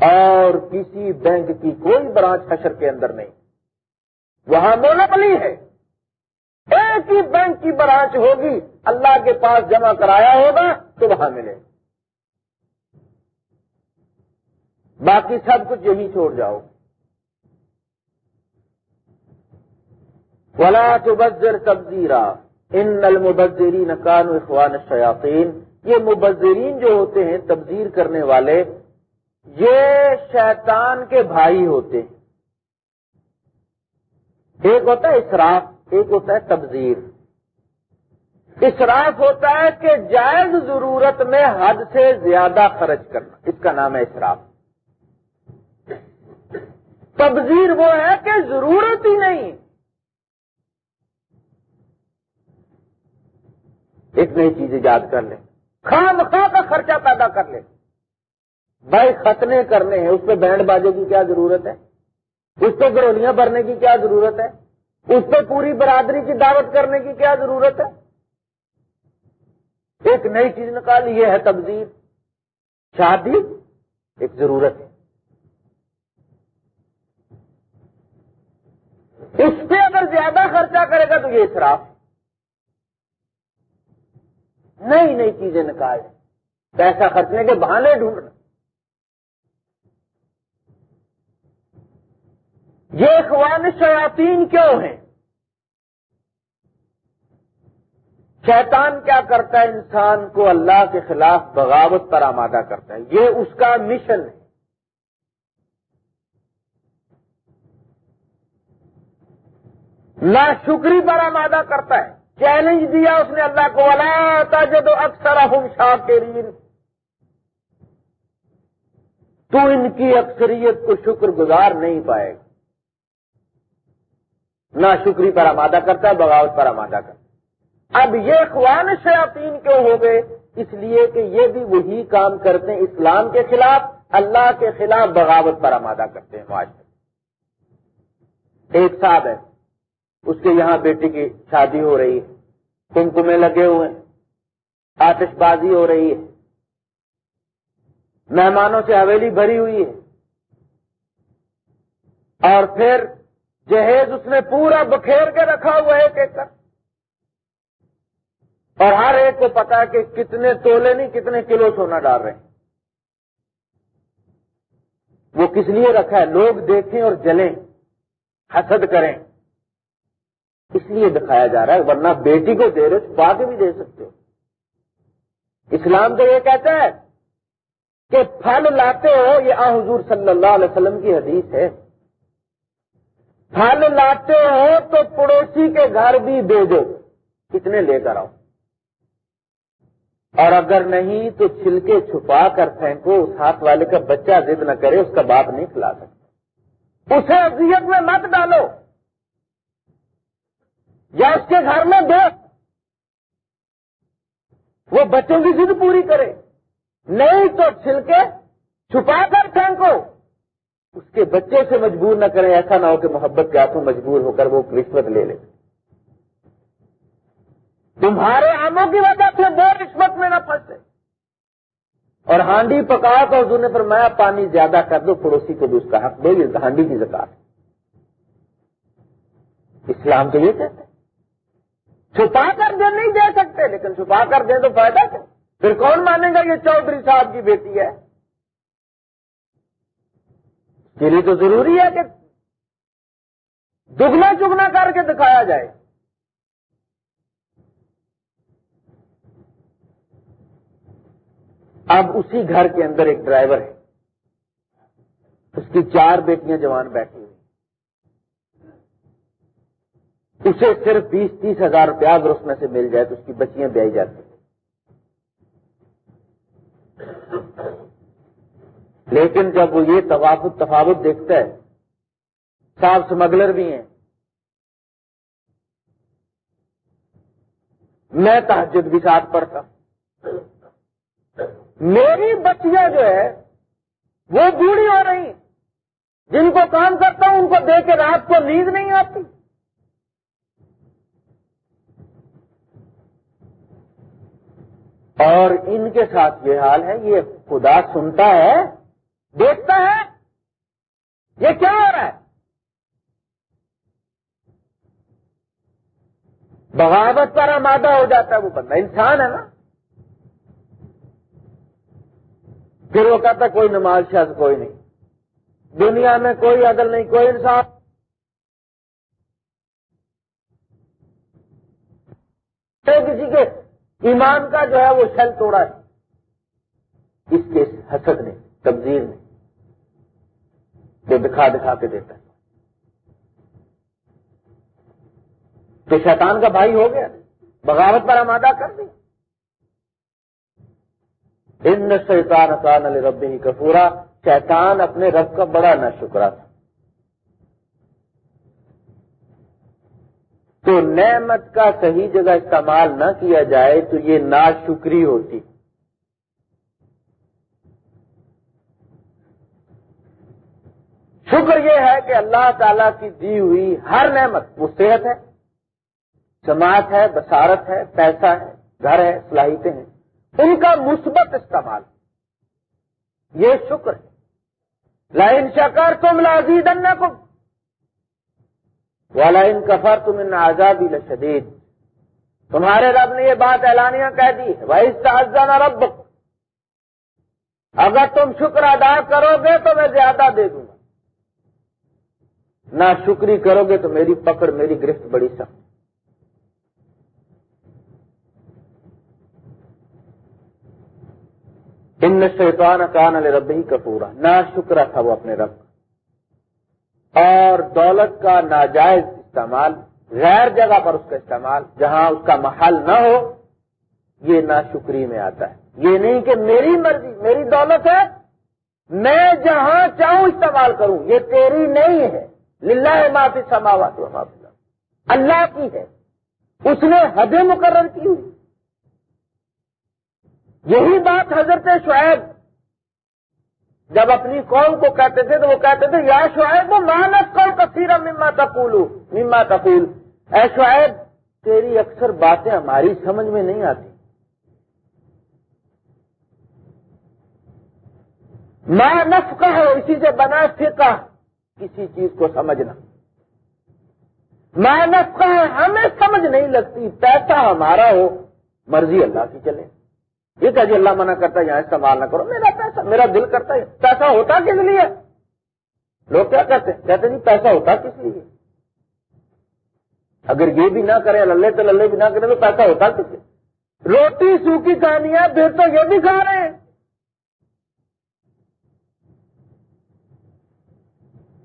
اور کسی بینک کی کوئی برانچ حشر کے اندر نہیں۔ وہاں مونوپلی ہے۔ ایک ہی بینک کی برانچ ہوگی، اللہ کے پاس جمع کرایا ہوگا تو وہاں ملے۔ باقی سب کچھ یہی چھوڑ جاؤ۔ ولا تبذر تبزیرا ان المبذرین نقان اخوان الشیاطین یہ مبذرین جو ہوتے ہیں، تبذیر کرنے والے، یہ شیطان کے بھائی ہوتے ہیں۔ ایک ہوتا ہے اسراف۔ ایک ہوتا ہے، تبذیر۔ اسراف ہوتا ہے کہ جائز ضرورت میں حد سے زیادہ خرچ کرنا۔ اس کا نام ہے اسراف۔ تبذیر وہ ہے کہ ضرورت ہی نہیں۔ ایک نئی چیز ایجاد کر لیں۔ خام خواہ کا خرچہ پیدا کر لیں۔ بھائی ختنے کرنے ہیں، اس پہ بینڈ بازے کی کیا ضرورت ہے؟ اس پہ گرولیاں بھرنے کی کیا ضرورت ہے؟ اس پہ پوری برادری کی دعوت کرنے کی کیا ضرورت ہے؟ ایک نئی چیز نکالی یہ ہے تبدیل شادی ایک ضرورت ہے۔ اس پہ اگر زیادہ خرچہ کرے گا تو یہ اصراف نئی نئی چیزیں نکال۔ پیسہ خرچنے کے بہانے ڈھونڈنا۔ یہ اخوان شیاطین کیوں ہیں؟ شیطان کیا کرتا ہے؟ انسان کو اللہ کے خلاف بغاوت پر آمادہ کرتا ہے۔ یہ اس کا مشن ہے۔ نہ شکری پر آمادہ کرتا ہے۔ چیلنج دیا اس نے اللہ کو۔ ولا جو اکثر ہم شاکرین تو ان کی اکثریت کو شکر گزار نہیں پائے گا۔ نہ شکری پر آمادہ کرتا ہے بغاوت پر آمادہ کرتا۔ اب یہ خوان شیاطین کیوں ہو گئے؟ اس لیے کہ یہ بھی وہی کام کرتے ہیں اسلام کے خلاف، اللہ کے خلاف بغاوت پر آمادہ کرتے ہیں معاشرے ایک صاحب ہے، اس کے یہاں بیٹی کی شادی ہو رہی ہے، کمکمے لگے ہوئے ہیں، آتش بازی ہو رہی ہے۔ مہمانوں سے حویلی بھری ہوئی ہے۔ اور پھر جہیز اس نے پورا بکھیر کے رکھا ہوا ہے ایک ایک کر۔ اور ہر ایک کو پتا ہے کہ کتنے تولے نہیں، کتنے کلو سونا ڈال رہے ہیں۔ وہ کس لیے رکھا ہے؟ لوگ دیکھیں اور جلیں، حسد کریں۔ اس لیے دکھایا جا رہا ہے، ورنہ بیٹی کو دے رہے چھپا کے بھی دے سکتے ہو۔ اسلام تو یہ کہتا ہے کہ پھل لاتے ہو، یہ آ حضور صلی اللہ علیہ وسلم کی حدیث ہے۔ پھل لاتے ہو تو پڑوسی کے گھر بھی دے دو۔ کتنے لے کر آؤ۔ اور اگر نہیں تو چھلکے چھپا کر پھینکو، اس ہاتھ والے کا بچہ ضد نہ کرے، اس کا باپ نہیں کھلا سکتا۔ اسے اذیت میں مت ڈالو۔ یا اس کے گھر میں دو۔ وہ بچوں کی ضد پوری کرے۔ نہیں تو چھلکے چھپا کر پھینکو۔ اس کے بچے سے مجبور نہ کریں، ایسا نہ ہو کہ محبت کے ہاتھوں مجبور ہو کر وہ رشوت لے لے۔ تمہارے آموں کی وجہ سے وہ رشوت میں نہ پھنسے۔ اور ہانڈی پکا کر دونے پر میں پانی زیادہ کر دو، پڑوسی کو بھی اس کا حق دو یہ ہانڈی کی زکات۔ اسلام تو یہ کہتے چھپا کر دے، نہیں دے سکتے، لیکن چھپا کر دیں تو فائدہ کیا؟ پھر کون مانے گا یہ چودھری صاحب کی بیٹی ہے؟ کے لیے تو ضروری ہے کہ دگنا چگنا کر کے دکھایا جائے۔ اب اسی گھر کے اندر ایک ڈرائیور ہے۔ اس کی چار بیٹیاں جوان بیٹھی ہوئی۔ اسے صرف بیس تیس ہزار روپیہ اگر اس میں سے مل جائے تو اس کی بچیاں بیائی جاتی۔ ہیں لیکن جب وہ یہ تفاوت تفاوت دیکھتا ہے صاف سمگلر بھی ہیں۔ میں تحجد بھی ساتھ پڑھتا۔ میری بچیاں جو ہے وہ بوڑھی ہو رہی جن کو کام کرتا ہوں، ان کو دے کے رات کو نیند نہیں آتی۔ اور ان کے ساتھ یہ حال ہے، یہ خدا سنتا ہے دیکھتا ہے یہ کیا ہو رہا ہے؟ بغاوت پر آمادہ ہو جاتا ہے وہ بندہ، انسان ہے نا؟ پھر وہ کہتا کوئی نماز شاید کوئی نہیں۔ دنیا میں کوئی عدل نہیں، کوئی انسان کسی کے ایمان کا جو ہے وہ شل توڑا ہے۔ اس کے حسد نے تبدیل نے۔ جو دکھا دکھا کے دیتا ہے۔ تو شیطان کا بھائی ہو گیا، بغاوت پر آمادہ کر دیا ان شیطان کان علی رب ہی کپورا شیطان اپنے رب کا بڑا نہ شکرا تھا۔ تو نعمت کا صحیح جگہ استعمال نہ کیا جائے تو یہ نا شکری ہوتی۔ شکر یہ ہے کہ اللہ تعالی کی دی ہوئی ہر نعمت وہ صحت ہے، جماعت ہے بسارت ہے، پیسہ ہے، گھر ہے، صلاحیتیں ہیں، ان کا مثبت استعمال۔ یہ شکر ہے۔ لائن شکر تم لازید کو والا ان کفر تم ان آزادی لشدید۔ تمہارے رب نے یہ بات اعلانیہ کہہ دی ہے رب اگر تم شکر ادا کرو گے تو میں زیادہ دے دوں گا۔ نہ شکری کرو گے تو میری پکڑ، میری گرفت بڑی سخت۔ ان شیطان کان علیہ رب ہی کا پورا نہ شکر تھا وہ اپنے رب اور دولت کا ناجائز استعمال، غیر جگہ پر اس کا استعمال، جہاں اس کا محل نہ ہو، یہ نا شکری میں آتا ہے۔ یہ نہیں کہ میری مرضی، میری دولت ہے، میں جہاں چاہوں استعمال کروں، یہ تیری نہیں ہے۔ للہ معافی سماوات و معافی اللہ کی ہے۔ اس نے حدیں مقرر کی ہوئی۔ یہی بات حضرت شعیب، جب اپنی قوم کو کہتے تھے تو وہ کہتے تھے، یا شعیب، وہ مانت کو کثیر مما تقول مما تقول۔ اے شعیب، تیری اکثر باتیں ہماری سمجھ میں نہیں آتی۔ ماں نف کا ہے اسی سے بنا فقہ۔ کسی چیز کو سمجھنا۔ ماں نف کا ہمیں سمجھ نہیں لگتی، پیسہ ہمارا ہو، مرضی اللہ کی چلے۔ یہ کہ جی اللہ منع کرتا ہے، یہاں استعمال نہ کرو۔ میرا پیسہ، میرا دل کرتا ہے۔ پیسہ ہوتا کس لیے؟ لوگ کیا کہتے ہیں؟ کہتے جی پیسہ ہوتا کس لیے؟ اگر یہ بھی نہ کرے، للے تو للے بھی نہ کرے، تو پیسہ ہوتا کس لیے؟ روٹی، سوکھی کہانیاں، پھر تو یہ بھی کھا رہے ہیں۔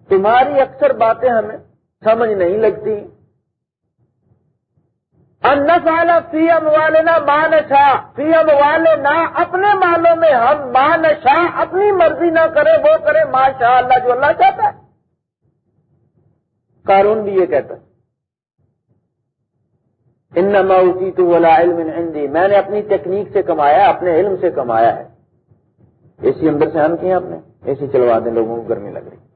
تمہاری اکثر باتیں ہمیں سمجھ نہیں لگتی۔ والا فی ام والے نا مان شاہ فی ام والے نہ اپنے مالوں میں ہم مان شاہ اپنی مرضی نہ کرے وہ کرے ماں شاہ اللہ جو اللہ چاہتا ہے۔ قانون بھی یہ کہتا ہے۔ ان اسی تو ولا علم ہندی میں نے اپنی تکنیک سے کمایا، اپنے علم سے کمایا ہے۔ اے سی اندر سے ہم کیے آپ نے اے سی چلوا دیں لوگوں کو گرمی لگ رہی۔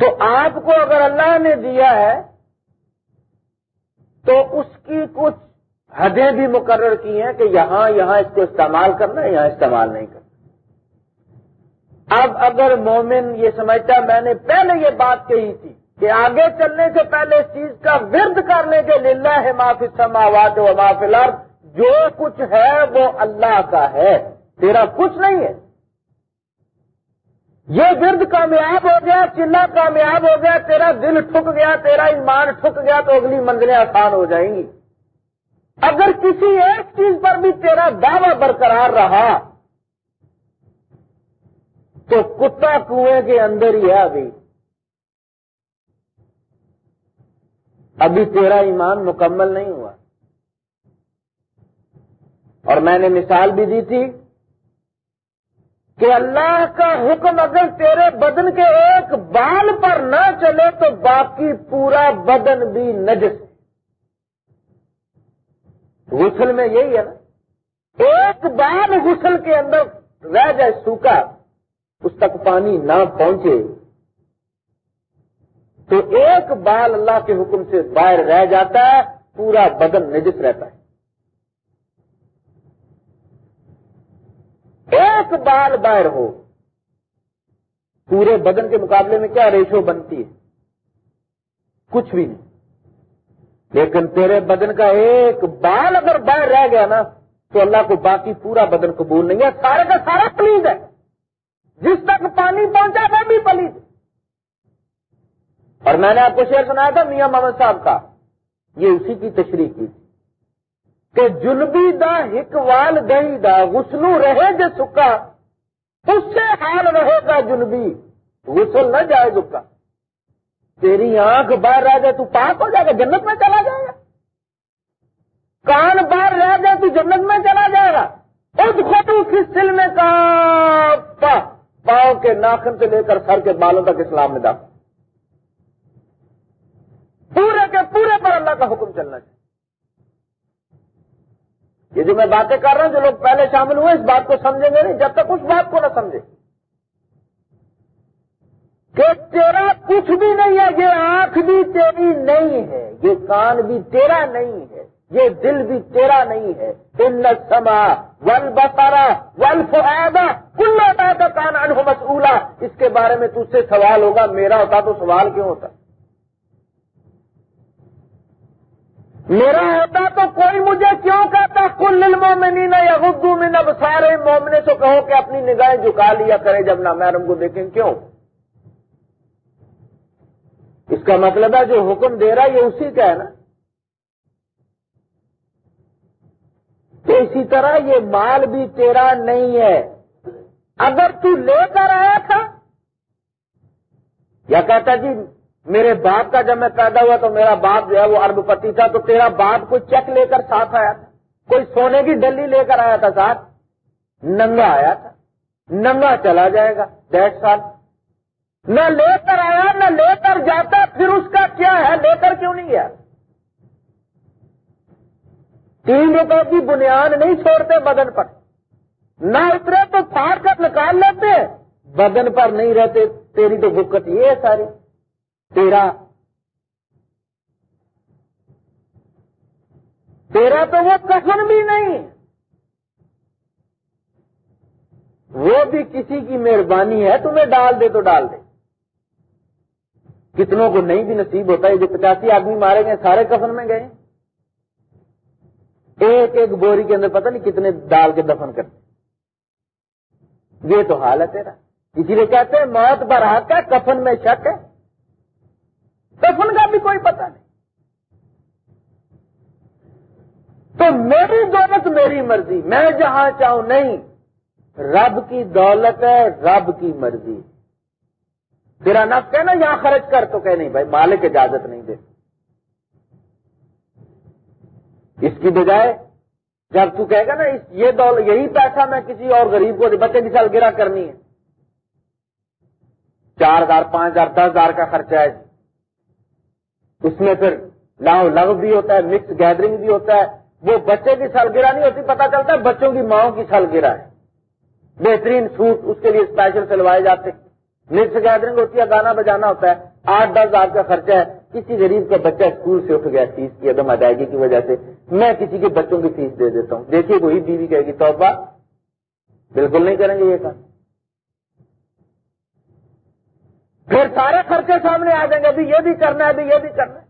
تو آپ کو اگر اللہ نے دیا ہے، تو اس کی کچھ حدیں بھی مقرر کی ہیں کہ یہاں یہاں اس کو استعمال کرنا ہے یہاں استعمال نہیں کرنا۔ اب اگر مومن یہ سمجھتا میں نے پہلے یہ بات کہی تھی کہ آگے چلنے سے پہلے اس چیز کا ورد کرنے کے للہ ہے معافی سماوات و معافی جو کچھ ہے وہ اللہ کا ہے، تیرا کچھ نہیں ہے۔ یہ گرد کامیاب ہو گیا چلا کامیاب ہو گیا، تیرا دل ٹھک گیا، تیرا ایمان ٹھک گیا تو اگلی منزلیں آسان ہو جائیں گی۔ اگر کسی ایک چیز پر بھی تیرا دعوی برقرار رہا، تو کتا کنویں کے اندر ہی ہے ابھی ابھی تیرا ایمان مکمل نہیں ہوا۔ اور میں نے مثال بھی دی تھی کہ اللہ کا حکم اگر تیرے بدن کے ایک بال پر نہ چلے تو باقی پورا بدن بھی نجس غسل میں یہی ہے نا۔ ایک بال غسل کے اندر رہ جائے، سوکھا، اس تک پانی نہ پہنچے۔ تو ایک بال اللہ کے حکم سے باہر رہ جاتا ہے، پورا بدن نجس رہتا ہے۔ ایک بال باہر ہو۔ پورے بدن کے مقابلے میں کیا ریشو بنتی ہے؟ کچھ بھی نہیں۔ لیکن تیرے بدن کا ایک بال اگر باہر رہ گیا نا، تو اللہ کو باقی پورا بدن قبول نہیں ہے۔ سارے کا سارا پلیز ہے۔ جس تک پانی پہنچا وہ بھی پلیز اور میں نے آپ کو شعر سنایا تھا میاں محمد صاحب کا۔ یہ اسی کی تشریح کی تھی۔ کہ جنبی دا ہک وال گئی دا غسلو رہے جو سکا۔ اس سے حال رہے گا جنبی۔ غسل نہ جائے دکا تیری آنکھ باہر رہ جائے تو پاک ہو جائے گا، جنت میں چلا جائے گا۔ کان باہر رہ جائے تو جنت میں چلا جائے گا۔ خود خود اس سل میں کا پاؤں کے ناخن سے لے کر سر کے بالوں تک اسلام میں داخل۔ پورے کے پورے پر اللہ کا حکم چلنا چاہیے۔ یہ جو میں باتیں کر رہا ہوں، جو لوگ پہلے شامل ہوئے، اس بات کو سمجھیں گے نہیں، جب تک اس بات کو نہ سمجھے کہ تیرا کچھ بھی نہیں ہے، یہ آنکھ بھی تیری نہیں ہے، یہ کان بھی تیرا نہیں ہے، یہ دل بھی تیرا نہیں ہے۔ ان سما ول بسارا ول فہدا کل ہوتا تو کان انہوں مسئولہ۔ اس کے بارے میں تجھ سے سوال ہوگا، میرا ہوتا تو سوال کیوں ہوتا؟ میرا ہوتا تو کوئی مجھے کیوں کہتا کل مومنین یا اردو میں نب سارے مومنے تو کہو کہ اپنی نگاہیں جھکا لیا کرے جب نہ محرم کو دیکھیں۔ کیوں؟ اس کا مطلب ہے جو حکم دے رہا یہ اسی کا ہے نا۔ تو اسی طرح یہ مال بھی تیرا نہیں ہے۔ اگر تو لے کر آیا تھا، یا کہتا جی میرے باپ کا جب میں پیدا ہوا تو میرا باپ جو ہے وہ ارب پتی تھا، تو تیرا باپ کوئی چیک لے کر ساتھ آیا تھا۔ کوئی سونے کی ڈلی لے کر آیا تھا ساتھ۔ ننگا آیا تھا۔ ننگا چلا جائے گا ڈیڑھ سال۔ نہ لے کر آیا، نہ لے کر جاتا، پھر اس کا کیا ہے؟ لے کر کیوں نہیں گیا؟ تین روپے کی بنیاد نہیں چھوڑتے بدن پر۔ نہ اترے تو پھاڑ کر نکال لیتے۔ بدن پر نہیں رہتے، تیری تو بکت یہ ہے ساری۔ تیرا تیرا تو وہ کفن بھی نہیں۔ وہ بھی کسی کی مہربانی ہے تمہیں ڈال دے تو ڈال دے۔ کتنوں کو نہیں بھی نصیب ہوتا ہے، جو پچاسی آدمی مارے گئے، سارے کفن میں گئے۔ ایک ایک بوری کے اندر پتہ نہیں کتنے ڈال کے دفن کرتے یہ تو حال ہے تیرا۔ اسی لیے کہتے ہیں موت برحق ہے کفن میں شک ہے۔ کفن کا بھی کوئی پتہ نہیں۔ تو میری دولت میری مرضی، میں جہاں چاہوں نہیں، رب کی دولت ہے، رب کی مرضی۔ تیرا نفس ہے نا، یہاں خرچ کر تو کہ نہیں بھائی، مالک اجازت نہیں دے۔ اس کی بجائے، جب تو کہے گا نا یہ دولت، یہی پیسہ میں کسی اور غریب کو بچے کی سال گرا کرنی ہے۔ چار ہزار، پانچ ہزار، دس ہزار کا خرچہ ہے جی۔ اس میں پھر لاؤ لغ بھی ہوتا ہے مکس گیدرنگ بھی ہوتا ہے۔ وہ بچے کی سالگرہ نہیں ہوتی، پتا چلتا ہے بچوں کی ماؤں کی سالگرہ ہے۔ بہترین سوٹ اس کے لیے اسپیشل سلوائے جاتے مکس گیدرنگ ہوتی ہے، گانا بجانا ہوتا ہے۔ آٹھ دس ہزار کا خرچہ ہے۔ کسی غریب کا بچہ اسکول سے اٹھ گیا فیس کی عدم ادائیگی کی وجہ سے۔ میں کسی کے بچوں کی فیس دے دیتا ہوں۔ دیکھیے، وہی بیوی کہے گی، توبہ۔ بالکل نہیں کریں گے یہ کام۔ پھر سارے خرچے سامنے آ جائیں گے، ابھی یہ بھی کرنا ہے، ابھی یہ بھی کرنا ہے۔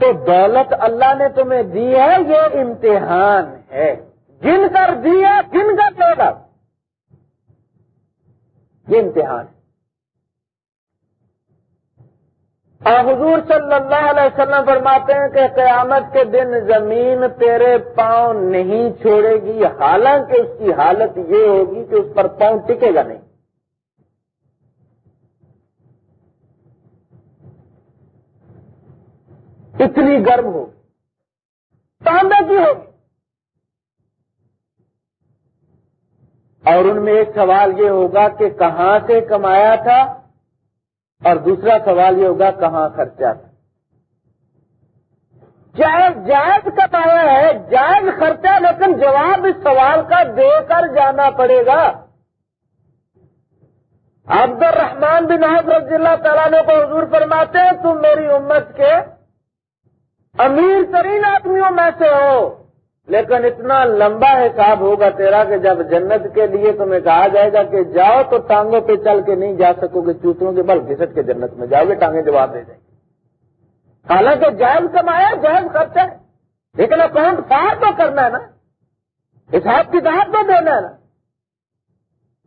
تو دولت اللہ نے تمہیں دی ہے، یہ امتحان ہے۔ جن کر دی ہے، جن کا دولت یہ امتحان ہے۔ اور حضور صلی اللہ علیہ وسلم فرماتے ہیں کہ قیامت کے دن زمین تیرے پاؤں نہیں چھوڑے گی، حالانکہ اس کی حالت یہ ہوگی کہ اس پر پاؤں ٹکے گا نہیں۔ اتنی گرم ہو تانبے کی ہوگی۔ اور ان میں ایک سوال یہ ہوگا کہ کہاں سے کمایا تھا؟ اور دوسرا سوال یہ ہوگا کہاں خرچہ تھا؟ جائز جائز کمایا ہے، جائز خرچہ، لیکن جواب اس سوال کا دے کر جانا پڑے گا۔ عبد الرحمان بن حضرت رضی اللہ تعالیٰ نے کو حضور فرماتے ہیں، تم میری امت کے امیر ترین آدمیوں میں سے ہو۔ لیکن اتنا لمبا حساب ہوگا تیرا کہ جب جنت کے لیے تمہیں کہا جائے گا کہ جاؤ تو ٹانگوں پہ چل کے نہیں جا سکو گے چوتوں کے، بل گھسٹ کے جنت میں جاؤ گے، ٹانگیں جواب دے دیں گے۔ حالانکہ جائز کمایا، جائز خرچہ ہے۔ لیکن اکاؤنٹ فار تو کرنا ہے نا۔ حساب کتاب تو دینا ہے نا۔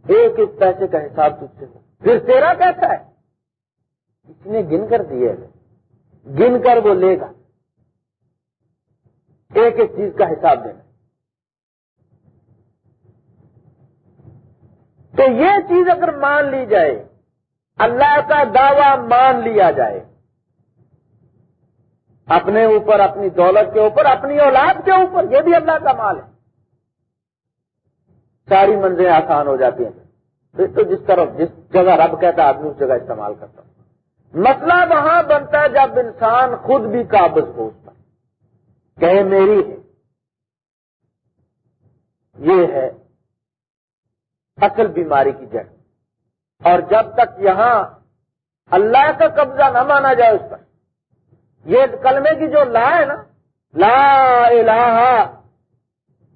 ایک ایک پیسے کا حساب تجھ سے پھر تیرا کیسا ہے؟ اس نے گن کر دیے گن کر وہ لے گا۔ ایک ایک چیز کا حساب دینا۔ تو یہ چیز اگر مان لی جائے، اللہ کا دعوی مان لیا جائے، اپنے اوپر، اپنی دولت کے اوپر، اپنی اولاد کے اوپر، یہ بھی اللہ کا مال ہے۔ ساری منزلیں آسان ہو جاتی ہیں۔ پھر تو جس طرف جس جگہ رب کہتا ہے، آدمی اس جگہ استعمال کرتا ہوں مسئلہ وہاں بنتا ہے جب انسان خود بھی قابض ہو کہ میری ہے یہ ہے اصل بیماری کی جڑ۔ اور جب تک یہاں اللہ کا قبضہ نہ مانا جائے اس پر، یہ کلمے کی جو لا ہے نا، لا الہ،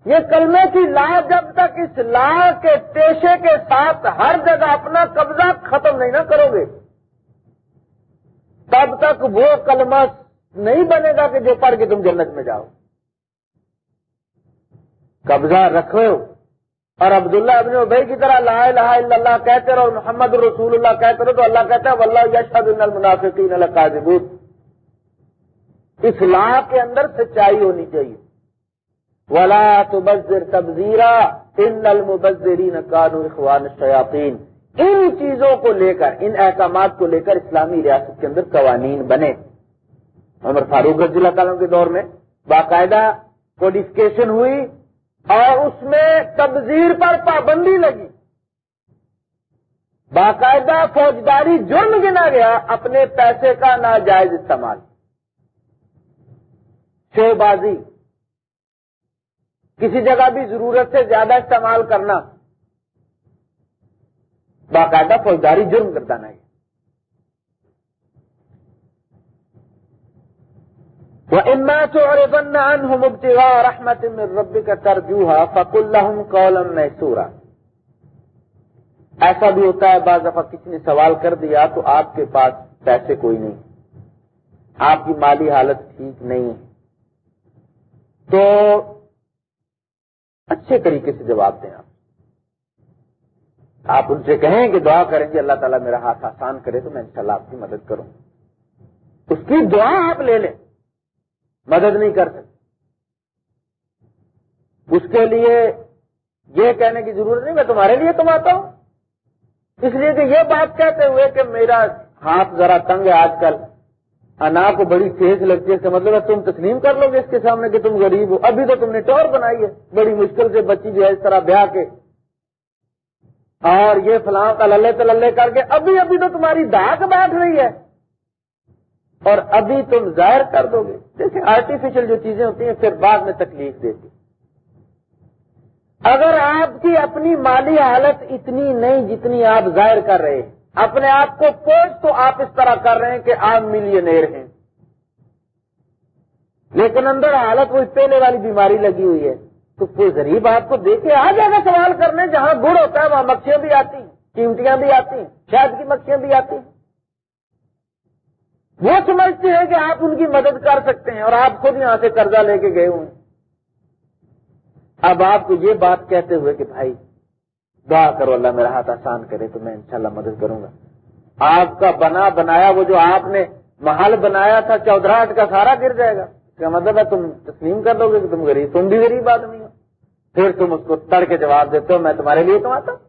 یہ کلمے کی لا جب تک اس لا کے پیشے کے ساتھ ہر جگہ اپنا قبضہ ختم نہیں نہ کرو گے، تب تک وہ کلمہ نہیں بنے گا کہ جو پڑھ کے تم جنت میں جاؤ۔ قبضہ رکھو اور عبداللہ ابن ابئی کی طرح لا الہ الا اللہ کہتے رہو، محمد رسول اللہ کہتے رہو، تو اللہ کہتا ہے، واللہ یشہد ان المنافقین لکاذبون۔ اصلاح کے اندر سچائی ہونی چاہیے۔ ولا تبذر تبذیرا ان المبذرین کانوا اخوان الشیاطین ان چیزوں کو لے کر، ان احکامات کو لے کر اسلامی ریاست کے اندر قوانین بنے۔ عمر فاروق رضی اللہ تعالیٰ کے دور میں باقاعدہ کوڈیفکیشن ہوئی اور اس میں تبزیر پر پابندی لگی۔ باقاعدہ فوجداری جرم گنا گیا، اپنے پیسے کا ناجائز استعمال۔ شو بازی کسی جگہ بھی ضرورت سے زیادہ استعمال کرنا۔ باقاعدہ فوجداری جرم کرتا نہیں۔ وہ اما چوربن مبتغا رحمت ربی کا ترجوہ فک الحم کولم محسورا ایسا بھی ہوتا ہے، بعض دفعہ کسی نے سوال کر دیا تو آپ کے پاس پیسے کوئی نہیں۔ آپ کی مالی حالت ٹھیک نہیں۔ ہے تو اچھے طریقے سے جواب دیں آپ۔ آپ ان سے کہیں کہ دعا کریں گے اللہ تعالیٰ میرا ہاتھ آسان کرے تو میں انشاءاللہ آپ کی مدد کروں۔ اس کی دعا آپ لے لیں۔ مدد نہیں کر سکتے۔ اس کے لیے یہ کہنے کی ضرورت نہیں، میں تمہارے لیے کماتا ہوں۔ اس لیے کہ یہ بات کہتے ہوئے کہ میرا ہاتھ ذرا تنگ ہے آج کل، انا کو بڑی تیز لگتی ہے، اس کا مطلب ہے تم تسلیم کر لو گے اس کے سامنے کہ تم غریب ہو۔ ابھی تو تم نے ٹور بنائی ہے، بڑی مشکل سے بچی جو ہے اس طرح بیاہ کے۔ اور یہ فلاں کا للے تلے کر کے ابھی ابھی تو تمہاری داغ بیٹھ رہی ہے۔ اور ابھی تم ظاہر کر دو گے۔ جیسے آرٹیفیشل جو چیزیں ہوتی ہیں، پھر بعد میں تکلیف دیتی۔ اگر آپ کی اپنی مالی حالت اتنی نہیں جتنی آپ ظاہر کر رہے ہیں، اپنے آپ کو پوچھ تو آپ اس طرح کر رہے ہیں کہ آپ ملینئر ہیں۔ لیکن اندر حالت وہ پہلے والی بیماری لگی ہوئی ہے۔ تو کوئی غریب آپ کو دیکھے، آ جائے گا سوال کرنے، جہاں گڑ ہوتا ہے، وہاں مکھیاں بھی آتی ہیں چیمٹیاں بھی آتی ہیں شہد کی مکھیاں بھی آتی۔ ہیں وہ سمجھتے ہیں کہ آپ ان کی مدد کر سکتے ہیں اور آپ خود یہاں سے قرضہ لے کے گئے ہوئے اب آپ کو یہ بات کہتے ہوئے کہ بھائی، دعا کرو اللہ میرا ہاتھ آسان کرے تو میں انشاءاللہ مدد کروں گا۔ آپ کا بنا بنایا وہ جو آپ نے محل بنایا تھا چودراہٹ کا سارا گر جائے گا۔ اس کا مطلب ہے تم تسلیم کر دو گے کہ تم غریب، تم بھی غریب آدمی ہو۔ پھر تم اس کو تڑ کے جواب دیتے ہو، میں تمہارے لیے کماتا ہوں۔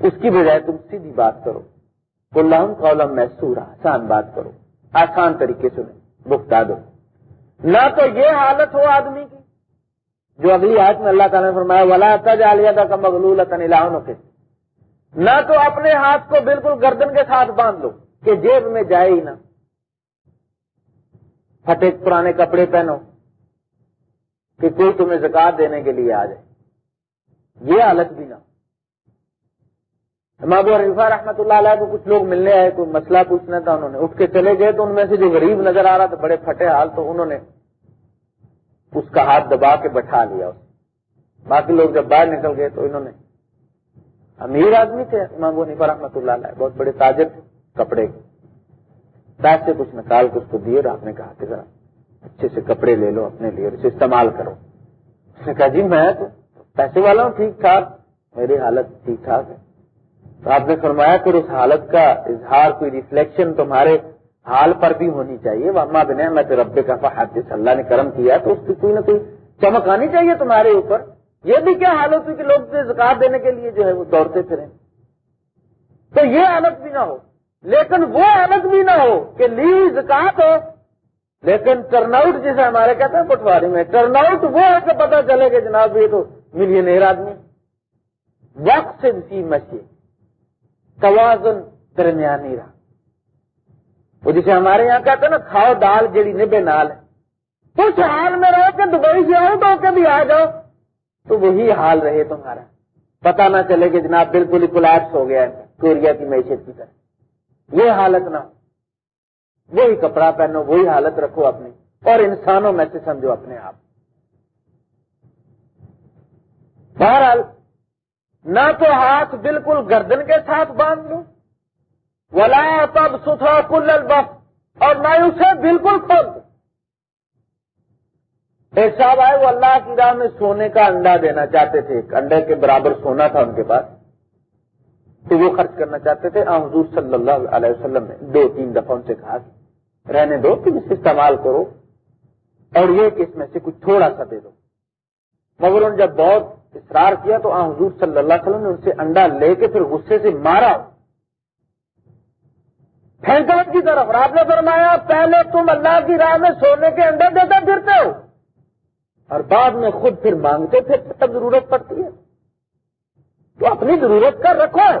اس کی بجائے تم سیدھی بات کرو۔ اللہ قولم محسور آسان بات کرو، آسان طریقے سے بکتا دو نہ تو یہ حالت ہو آدمی کی، جو اگلی آج میں اللہ تعالیٰ نے فرمایا، ولا تھا کا مغلول کے نہ تو اپنے ہاتھ کو بالکل گردن کے ساتھ باندھ لو کہ جیب میں جائے ہی نہ۔ پھٹے پرانے کپڑے پہنو کہ کوئی تمہیں زکات دینے کے لیے آ جائے۔ یہ حالت بھی نہ ابو حریفہ رحمۃ اللہ علیہ کو کچھ لوگ ملنے آئے، کوئی مسئلہ پوچھنا تھا، انہوں نے اٹھ کے چلے گئے تو ان میں سے جو غریب نظر آ رہا تھا، بڑے پھٹے حال، تو انہوں نے اس کا ہاتھ دبا کے بٹھا لیا باقی لوگ جب باہر نکل گئے تو انہوں نے امیر آدمی تھے، امام حنیفہ رحمۃ اللہ علیہ، بہت بڑے تاجر تھے کپڑے کے پیسے کچھ نکال کے اس کو دیے اور آپ نے کہا کہ ذرا اچھے سے کپڑے لے لو اپنے لیے اسے استعمال کرو۔ اس نے کہا جی میں تو پیسے والا ہوں، ٹھیک ٹھاک، میری حالت ٹھیک ٹھاک ہے۔ تو آپ نے فرمایا پھر اس حالت کا اظہار کوئی ریفلیکشن تمہارے حال پر بھی ہونی چاہیے۔ واما بنے میں تو رب کا حادث اللہ نے کرم کیا تو اس کی کوئی نہ کوئی چمک آنی چاہیے تمہارے اوپر۔ یہ بھی کیا حالت ہوئی کہ لوگ زکات دینے کے لیے جو ہے وہ دوڑتے پھریں تو یہ حالت بھی نہ ہو۔ لیکن وہ حالت بھی نہ ہو کہ لی زکات ہو۔ لیکن ٹرن آؤٹ جسے ہمارے کہتے ہیں پٹواری میں ٹرن آؤٹ وہ ہے کہ پتا چلے کہ جناب یہ تو ملینئر آدمی۔ وقت سے سی توازن درمیانی رہا۔ وہ جسے ہمارے یہاں کہتے ہیں نا، کھاؤ دال جڑی نبے نال ہے۔ کچھ حال میں رہو کہ دبئی سے آؤ تو کبھی آ جاؤ۔ تو وہی حال رہے تمہارا۔ پتا نہ چلے کہ جناب بالکل ہی کلاپس ہو گیا ہے، کوریا کی معیشت کی طرح یہ حالت نہ ہو۔ وہی کپڑا پہنو، وہی حالت رکھو اپنی۔ اور انسانوں میں سے سمجھو اپنے آپ۔ بہرحال نہ تو ہاتھ بالکل گردن کے ساتھ باندھ لو ولا تب ستھرا کل البف اور نہ اسے بالکل کھول دو ایک صاحب آئے، وہ اللہ کی راہ میں سونے کا انڈا دینا چاہتے تھے۔ ایک انڈے کے برابر سونا تھا ان کے پاس۔ تو وہ خرچ کرنا چاہتے تھے۔ حضور صلی اللہ علیہ وسلم نے دو تین دفعہ ان سے کہا رہنے دو تم اسے استعمال کرو، اور یہ کہ اس میں سے کچھ تھوڑا سا دے دو۔ مگر انہوں نے جب بہت اصرار کیا تو آ حضور صلی اللہ علیہ وسلم نے ان سے انڈا لے کے پھر غصے سے مارا۔ پھینکوٹ کی طرف آپ نے فرمایا، پہلے تم اللہ کی راہ میں سونے کے انڈے دیتے پھرتے ہو۔ اور بعد میں خود پھر مانگتے، پھر تب ضرورت پڑتی ہے۔ تو اپنی ضرورت کا رکھو۔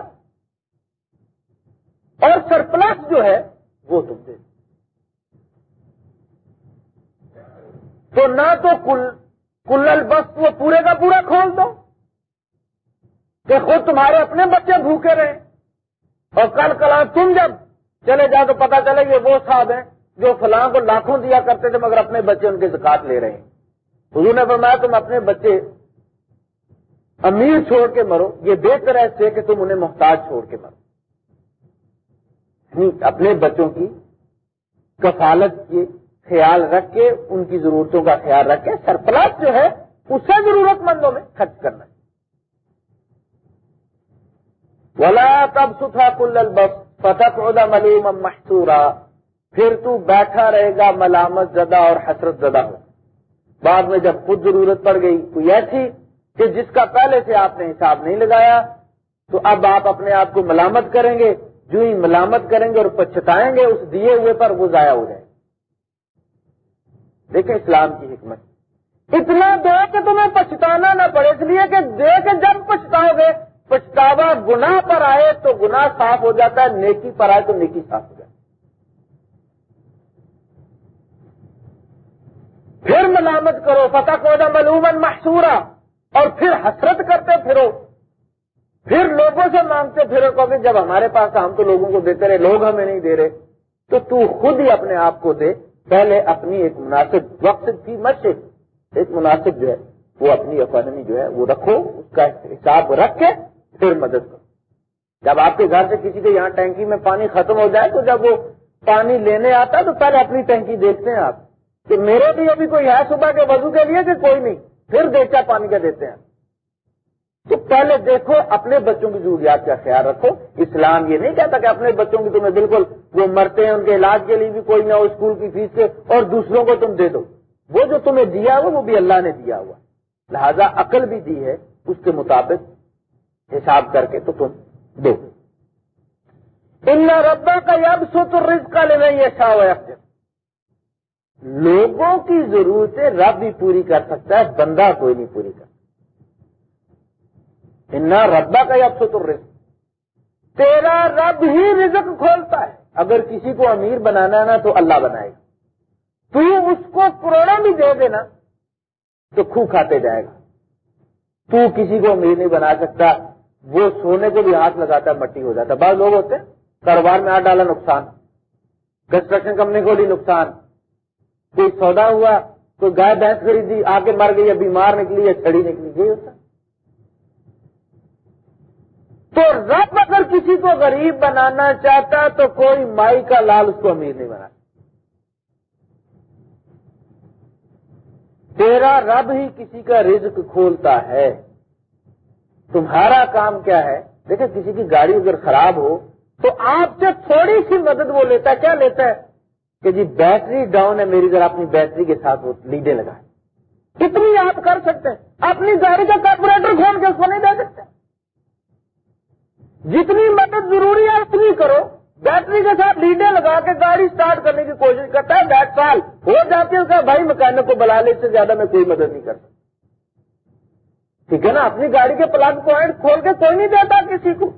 اور سرپلس جو ہے، وہ تم دے۔ تو نہ تو کل کل بس وہ پورے کا پورا کھول دو کہ خود تمہارے اپنے بچے بھوکے رہے اور کل کلا تم جب چلے جاؤ تو پتا چلے یہ وہ صاحب ہیں جو فلاں کو لاکھوں دیا کرتے تھے مگر اپنے بچے ان کے زکات لے رہے ہیں۔ حضور نے فرمایا تم اپنے بچے امیر چھوڑ کے مرو، یہ بہتر ہے سے کہ تم انہیں محتاج چھوڑ کے مرو۔ یعنی اپنے بچوں کی کفالت کے خیال رکھ کے ان کی ضرورتوں کا خیال رکھ کے سرپلس جو ہے، اسے ضرورت مندوں میں خرچ کرنا ولا تب ستھا کل البس فتح عہدہ ملوم محسورا پھر تو بیٹھا رہے گا، ملامت زدہ اور حسرت زدہ ہو۔ بعد میں جب خود ضرورت پڑ گئی، کوئی ایسی کہ جس کا پہلے سے آپ نے حساب نہیں لگایا، تو اب آپ اپنے آپ کو ملامت کریں گے، جو ہی ملامت کریں گے اور پچھتائیں گے، اس دیے ہوئے پر وہ ضائع ہو جائے۔ دیکھیں اسلام کی حکمت۔ اتنا دو کہ تمہیں پچھتانا نہ پڑے، اس لیے کہ دے کے جب پچھتاؤ گے پچھتاوا گناہ پر آئے تو گناہ صاف ہو جاتا ہے، نیکی پر آئے تو نیکی صاف ہو جاتی ہے۔ پھر ملامت کرو، فتح کو ملومن محسورا اور پھر حسرت کرتے پھرو۔ پھر لوگوں سے مانگتے پھرو کبھی جب ہمارے پاس ہم تو لوگوں کو دیتے رہے، لوگ ہمیں نہیں دے رہے۔ تو تو خود ہی اپنے آپ کو دے۔ پہلے اپنی ایک مناسب وقت کی مشق ایک مناسب جو ہے، وہ اپنی اکانمی جو ہے، وہ رکھو، اس کا حساب رکھ کے پھر مدد کرو۔ جب آپ کے گھر سے کسی کے یہاں ٹینکی میں پانی ختم ہو جائے تو جب وہ پانی لینے آتا ہے تو پہلے اپنی ٹینکی دیکھتے ہیں آپ کہ میرے بھی ابھی کوئی ہے صبح کے وضو کے لیے کہ کوئی نہیں، پھر دیکھا پانی کا دیتے ہیں۔ تو پہلے دیکھو اپنے بچوں کی ضروریات کا خیال رکھو۔ اسلام یہ نہیں کہتا کہ اپنے بچوں کی تمہیں بالکل وہ مرتے ہیں، ان کے علاج کے لیے بھی کوئی نہ ہو، اسکول کی فیس کے اور دوسروں کو تم دے دو۔ وہ جو تمہیں دیا ہوا، وہ بھی اللہ نے دیا ہوا۔ لہذا عقل بھی دی ہے، اس کے مطابق حساب کر کے تو تم دو۔ ان ربا کا یب سو تو رزق کا لینا یہ شاہ لوگوں کی ضرورتیں رب بھی پوری کر سکتا ہے، بندہ کوئی نہیں پوری کر سکتا ربا کا یا تو تیرا رب ہی رزق کھولتا ہے۔ اگر کسی کو امیر بنانا ہے نا تو اللہ بنائے گا۔ تو اس کو کروڑوں بھی دے دینا تو کھو کھاتے جائے گا۔ تو کسی کو امیر نہیں بنا سکتا۔ وہ سونے کو بھی ہاتھ لگاتا ہے، مٹی ہو جاتا ہے۔ بعض لوگ ہوتے ہیں، کاروبار میں ہاتھ ڈالا نقصان کنسٹرکشن کمپنی کو بھی نقصان۔ کوئی سودا ہوا، کوئی گائے بھینس خریدی، آ کے مر گئی یا بیمار نکلی یا چھڑی نکلی یہ ہوتا تو رب اگر کسی کو غریب بنانا چاہتا تو کوئی مائی کا لال اس کو امیر نہیں بنا تیرا رب ہی کسی کا رزق کھولتا ہے۔ تمہارا کام کیا ہے؟ دیکھیں کسی کی گاڑی اگر خراب ہو تو آپ سے تھوڑی سی مدد وہ لیتا ہے، کیا لیتا ہے؟ کہ جی بیٹری ڈاؤن ہے، میری ذرا اپنی بیٹری کے ساتھ وہ لیڈے لگائے کتنی آپ کر سکتے ہیں؟ اپنی گاڑی کا کارپوریٹر کھول کے اس کو نہیں دے جتنی مدد ضروری ہے اتنی کرو۔ بیٹری کے ساتھ لیڈے لگا کے گاڑی سٹارٹ کرنے کی کوشش کرتا ہے بیٹ سال ہو جاتی ہے اس کا بھائی مکینک کو بلا لے، اس سے زیادہ میں کوئی مدد نہیں کر سکتا۔ ٹھیک ہے نا؟ اپنی گاڑی کے پلگ پوائنٹ کھول کے کوئی نہیں دیتا کسی کو۔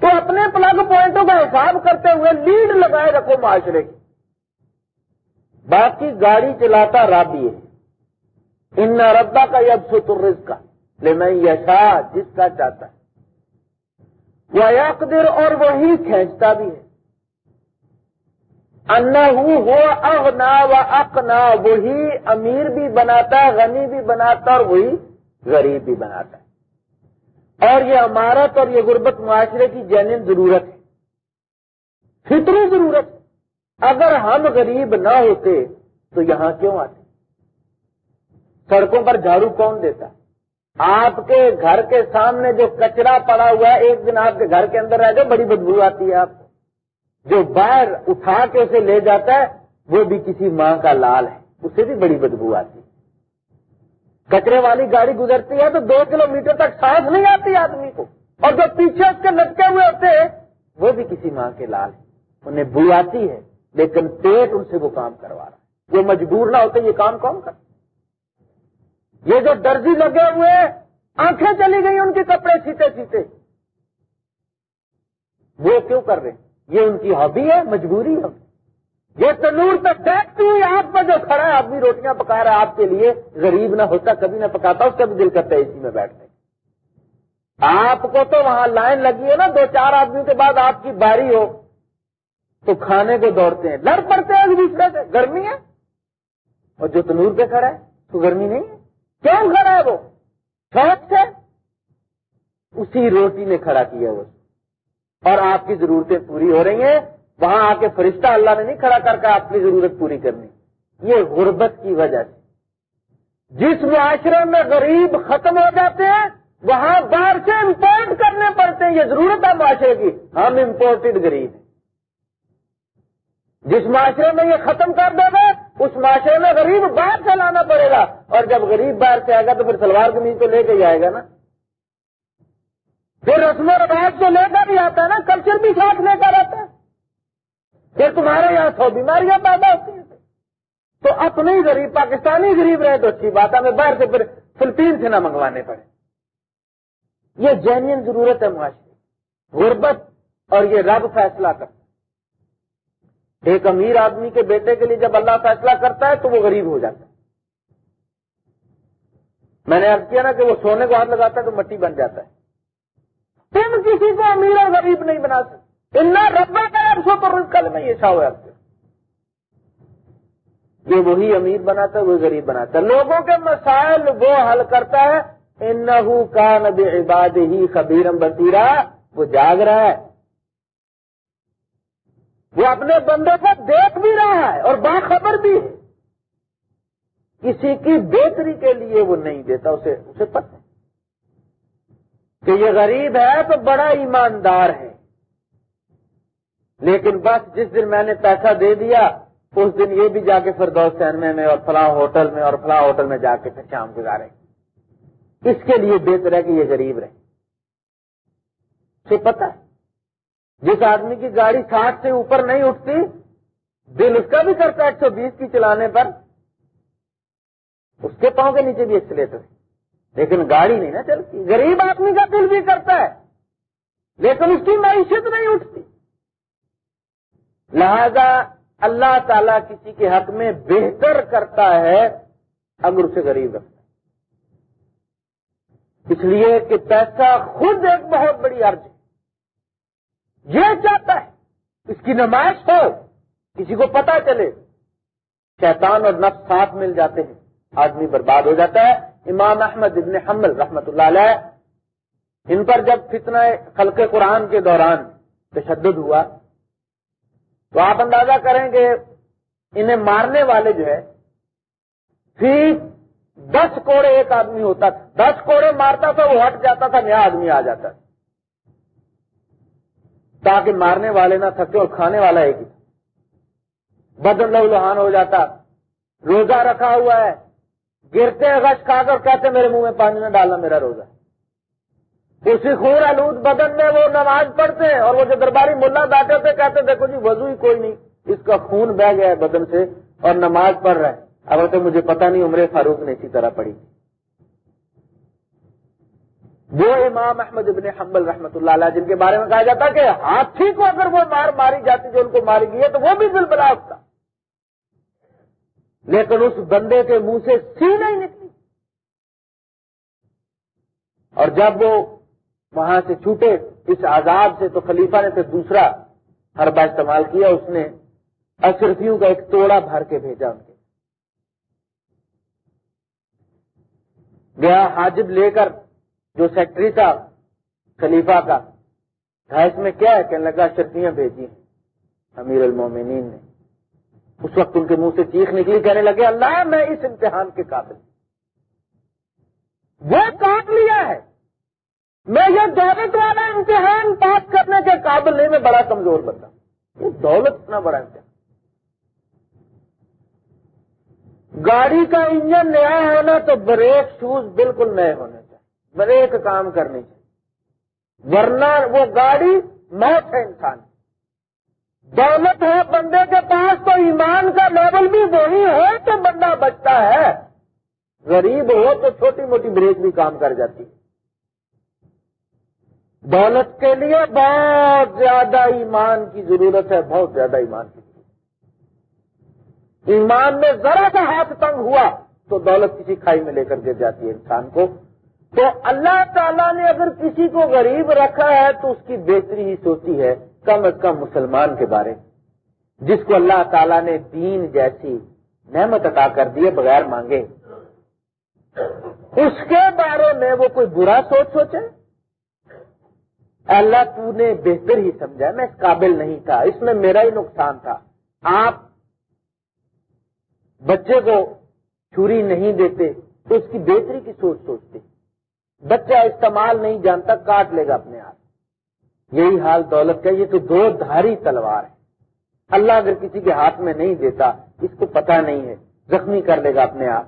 تو اپنے پلگ پوائنٹوں کا حساب کرتے ہوئے لیڈ لگائے رکھو معاشرے کی۔ باقی گاڑی چلاتا رابی ہے۔ ان ربا کا یب سترز کا لیکن یشا جس کا چاہتا ہے۔ وہ اقدر اور وہی کھینچتا بھی ہے۔ انا ہو اغنا و اقنا وہی امیر بھی بناتا ہے غنی بھی بناتا اور وہی غریب بھی بناتا ہے۔ اور یہ عمارت اور یہ غربت معاشرے کی جینن ضرورت ہے۔ فطری ضرورت ہے۔ اگر ہم غریب نہ ہوتے تو یہاں کیوں آتے؟ سڑکوں پر جھاڑو کون دیتا؟ ہے آپ کے گھر کے سامنے جو کچرا پڑا ہوا ہے، ایک دن آپ کے گھر کے اندر رہ جائے بڑی بدبو آتی ہے آپ کو۔ جو باہر اٹھا کے اسے لے جاتا ہے، وہ بھی کسی ماں کا لال ہے۔ اسے بھی بڑی بدبو آتی ہے۔ کچرے والی گاڑی گزرتی ہے تو دو کلو میٹر تک سانس نہیں آتی آدمی کو۔ اور جو پیچھے اس کے لٹکے ہوئے ہوتے ہیں، وہ بھی کسی ماں کے لال ہے انہیں بو آتی ہے، لیکن پیٹ ان سے وہ کام کروا رہا ہے۔ وہ مجبور نہ ہوتے، یہ کام کون کر یہ جو درزی لگے ہوئے آنکھیں چلی گئی ان کے کپڑے سیتے سیتے وہ کیوں کر رہے ہیں؟ یہ ان کی ہابی ہے، مجبوری ہے۔ یہ تنور تک دیکھتی ہوئی آپ پر جو کھڑا ہے آدمی روٹیاں پکا رہا ہے، آپ کے لیے غریب نہ ہوتا، کبھی نہ پکاتا، اس کا بھی دل کرتا ہے اسی میں بیٹھنے۔ آپ کو تو وہاں لائن لگی ہے نا، دو چار آدمی کے بعد آپ کی باری ہو۔ تو کھانے کو دوڑتے ہیں۔ لڑ پڑتے ہیں ایک دوسرے سے۔ گرمی ہے۔ اور جو تنور پہ کھڑا ہے، تو گرمی نہیں ہے۔ کیوں کھڑا ہے وہ شوق سے؟ اسی روٹی نے کھڑا کیا وہ۔ اور آپ کی ضرورتیں پوری ہو رہی ہیں، وہاں آ کے فرشتہ اللہ نے نہیں کھڑا کر کے آپ کی ضرورت پوری کرنی۔ یہ غربت کی وجہ سے۔ جس معاشرے میں غریب ختم ہو جاتے ہیں، وہاں باہر سے امپورٹ کرنے پڑتے ہیں۔ یہ ضرورت ہے معاشرے کی۔ ہم امپورٹڈ غریب ہیں۔ جس معاشرے میں یہ ختم کر دے گا اس معاشرے میں غریب باہر سے لانا پڑے گا۔ اور جب غریب باہر سے آئے گا تو پھر سلوار قمیض تو لے کے ہی آئے گا نا۔ پھر رسم و رواج تو لے کر بھی آتا ہے نا کلچر بھی ساتھ لے کر آتا ہے۔ پھر تمہارے یہاں سو بیماریاں پیدا ہوتی ہیں۔ تو اپنے ہی غریب، پاکستانی غریب رہے تو اچھی بات ہے، ہمیں باہر سے پھر فلپین سے نہ منگوانے پڑے۔ یہ جینئن ضرورت ہے معاشرے غربت اور یہ رب فیصلہ کرتا ایک امیر آدمی کے بیٹے کے لیے جب اللہ فیصلہ کرتا ہے تو وہ غریب ہو جاتا ہے۔ میں نے ارد کیا نا کہ وہ سونے کو ہاتھ لگاتا ہے تو مٹی بن جاتا ہے۔ تم کسی کو امیر اور غریب نہیں بنا سکتے۔ ربا کا آپ سو تو کل میں یہ چھاؤ آپ یہ وہی امیر بناتا ہے، وہی غریب بناتا ہے۔ لوگوں کے مسائل وہ حل کرتا ہے۔ ان کا نبی عباد ہی خبیرم بصیرا۔ وہ جاگ رہا ہے۔ وہ اپنے بندوں کو دیکھ بھی رہا ہے اور باخبر بھی ہے۔ کسی کی بہتری کے لیے وہ نہیں دیتا، اسے اسے پتہ کہ یہ غریب ہے تو بڑا ایماندار ہے۔ لیکن بس جس دن میں نے پیسہ دے دیا، اس دن یہ بھی جا کے پھر سینمے میں اور فلاں ہوٹل میں اور فلاں ہوٹل میں جا کے پھر شام گزارے۔ اس کے لیے بہتر ہے کہ یہ غریب رہے۔ پتا ہے۔ جس آدمی کی گاڑی ساٹھ سے اوپر نہیں اٹھتی، دل اس کا بھی کرتا ہے ایک سو بیس کی چلانے پر۔ اس کے پاؤں کے نیچے بھی ایکسیلیٹر ہے۔ لیکن گاڑی نہیں نا چلتی۔ غریب آدمی کا دل بھی کرتا ہے، لیکن اس کی معیشت نہیں اٹھتی۔ لہذا اللہ تعالی کسی کے حق میں بہتر کرتا ہے، اگر اسے غریب رکھتا اس لیے کہ پیسہ خود ایک بہت بڑی عرض ہے۔ یہ چاہتا ہے اس کی نمائش ہو، کسی کو پتا چلے۔ شیطان اور نفس ساتھ مل جاتے ہیں۔ آدمی برباد ہو جاتا ہے۔ امام احمد ابن حمل رحمت اللہ علیہ، ان پر جب فتنہ خلق قرآن کے دوران تشدد ہوا، تو آپ اندازہ کریں کہ انہیں مارنے والے جو ہے فی دس کوڑے ایک آدمی ہوتا تھا۔ دس کوڑے مارتا تھا، وہ ہٹ جاتا تھا، نیا آدمی آ جاتا تھا۔ تاکہ مارنے والے نہ تھکے اور کھانے والا ایک ہی۔ بدن لو لوہان ہو جاتا۔ روزہ رکھا ہوا ہے۔ گرتے غش کھا کر کہتے میرے منہ میں پانی نہ ڈالنا میرا روزہ۔ اسی خور آلود بدن میں وہ نماز پڑھتے ہیں اور وہ جو درباری ملا بیٹھے تھے کہتے دیکھو جی وضو ہی کوئی نہیں۔ اس کا خون بہ گیا ہے بدن سے اور نماز پڑھ رہا ہے۔ اگر تو مجھے پتا نہیں عمر فاروق نے اسی طرح پڑھی۔ وہ امام احمد ابن حنبل رحمت اللہ علیہ جن کے بارے میں کہا جاتا کہ ہاتھی کو اگر وہ مار ماری جاتی جو ان کو ماری گئی ہے تو وہ بھی دل بلا تھا۔ لیکن اس بندے کے منہ سے سی نہیں نکلی۔ اور جب وہ وہاں سے چھوٹے، اس عذاب سے تو خلیفہ نے پھر دوسرا حربہ استعمال کیا، اس نے اشرفیوں کا ایک توڑا بھر کے بھیجا ان کے۔ گیا حاجب لے کر جو سیکٹری تھا، خلیفہ کا اس میں کیا ہے؟ کہنے لگا اشرفیاں بھیجی امیر المومنین نے۔ اس وقت ان کے منہ سے چیخ نکلی، کہنے لگے، اللہ، میں اس امتحان کے قابل وہ کاٹ لیا ہے۔ میں یہ دولت والا امتحان پاس کرنے کے قابل نہیں، میں بڑا کمزور بنتا یہ دولت اتنا بڑا امتحان۔ گاڑی کا انجن نیا ہونا تو بریک شوز بالکل نئے ہونے۔ چاہیے بریک کام کرنی چاہیے ورنہ وہ گاڑی موت ہے انسان۔ دولت ہے بندے کے پاس تو ایمان کا لیول بھی وہی ہے تو بندہ بچتا ہے۔ غریب ہو تو چھوٹی موٹی بریک بھی کام کر جاتی۔ دولت کے لیے بہت زیادہ ایمان کی ضرورت ہے، بہت زیادہ ایمان کی۔ ضرورت ایمان میں ذرا سا ہاتھ تنگ ہوا تو دولت کسی کھائی میں لے کر گر جاتی ہے انسان کو۔ تو اللہ تعالیٰ نے اگر کسی کو غریب رکھا ہے تو اس کی بہتری ہی سوچی ہے کم از کم مسلمان کے بارے۔ جس کو اللہ تعالیٰ نے دین جیسی نعمت عطا کر دیے بغیر مانگے۔ اس کے بارے میں وہ کوئی برا سوچ سوچے؟ اللہ تو نے بہتر ہی سمجھا۔ میں اس قابل نہیں تھا۔ اس میں میرا ہی نقصان تھا۔ آپ بچے کو چوری نہیں دیتے، تو اس کی بہتری کی سوچ سوچتے۔ بچہ استعمال نہیں جانتا، کاٹ لے گا اپنے آپ۔ یہی حال دولت کا، یہ تو دو دھاری تلوار ہے۔ اللہ اگر کسی کے ہاتھ میں نہیں دیتا، اس کو پتا نہیں ہے۔ زخمی کر لے گا اپنے آپ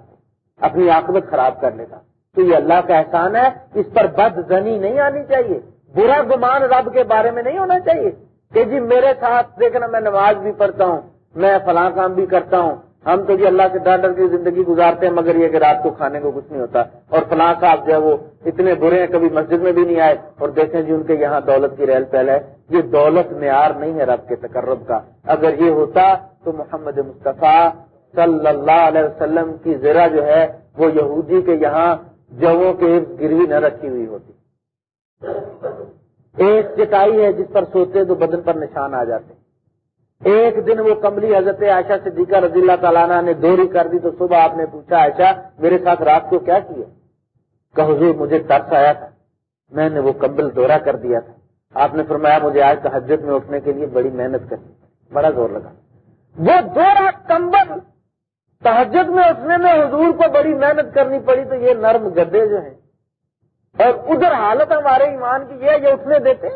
اپنی آکبت خراب کر لے گا۔ تو یہ اللہ کا احسان ہے، اس پر بد زنی نہیں آنی چاہیے۔ برا گمان رب کے بارے میں نہیں ہونا چاہیے کہ جی میرے ساتھ، دیکھنا میں نماز بھی پڑھتا ہوں، میں فلاں کام بھی کرتا ہوں ہم تو جی اللہ کے ڈر ڈر کی زندگی گزارتے ہیں، مگر یہ کہ رات کو کھانے کو کچھ نہیں ہوتا۔ اور فلاں صاحب جو ہے وہ اتنے برے ہیں، کبھی مسجد میں بھی نہیں آئے۔ اور دیکھیں جی ان کے یہاں دولت کی ریل پہل ہے۔ یہ دولت معیار نہیں ہے رب کے تقرب کا۔ اگر یہ ہوتا تو محمد مصطفیٰ صلی اللہ علیہ وسلم کی ذرا جو ہے، وہ یہودی کے یہاں جو کے گروی نہ رکھی ہوئی ہوتی۔ ایک چٹائی ہے، جس پر سوتے تو بدن پر نشان آ جاتے۔ ایک دن وہ کملی حضرت عائشہ سے رضی اللہ تعالیٰ نے دوری کر دی تو صبح آپ نے پوچھا، عائشہ، میرے ساتھ رات کو کیا کیا؟ کہ حضور، مجھے ترس آیا تھا۔ میں نے وہ کمبل دورہ کر دیا تھا۔ آپ نے فرمایا، مجھے آج تحجد میں اٹھنے کے لیے بڑی محنت کرنی بڑا زور لگا۔ وہ دورہ، کمبل تحجد میں اٹھنے میں حضور کو بڑی محنت کرنی پڑی تو یہ نرم گدے جو ہیں۔ اور ادھر حالت ہمارے ایمان کی یہ یہ اٹھنے دیتے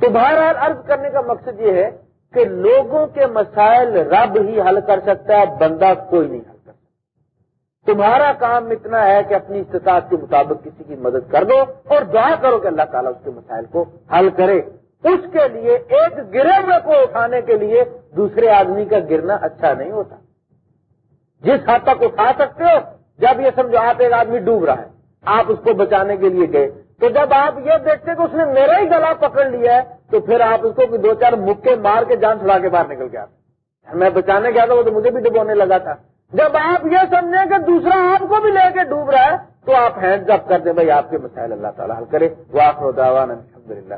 تو بہرحال عرض کرنے کا مقصد یہ ہے کہ لوگوں کے مسائل رب ہی حل کر سکتا ہے، بندہ کوئی نہیں حل کر سکتا۔ تمہارا کام اتنا ہے کہ اپنی استطاعت کے مطابق کسی کی مدد کر دو اور دعا کرو کہ اللہ تعالیٰ اس کے مسائل کو حل کرے۔ اس کے لیے ایک گرے ہوئے کو اٹھانے کے لیے دوسرے آدمی کا گرنا اچھا نہیں ہوتا۔ جس حد تک اٹھا سکتے ہو، جب یہ سمجھو آپ ایک آدمی ڈوب رہا ہے، آپ اس کو بچانے کے لیے گئے۔ تو جب آپ یہ دیکھتے کہ اس نے میرا ہی گلا پکڑ لیا ہے، تو پھر آپ اس کو دو چار مکے مار کے جان چھڑا کے باہر نکل کے آتے میں بچانے گیا تھا، وہ تو مجھے بھی ڈبونے لگا تھا۔ جب آپ یہ سمجھیں کہ دوسرا آپ کو بھی لے کے ڈوب رہا ہے، تو آپ ہینڈ اپ کر دیں، بھائی، آپ کے مسائل اللہ تعالیٰ حل کرے۔ وہ آپ الحمد للہ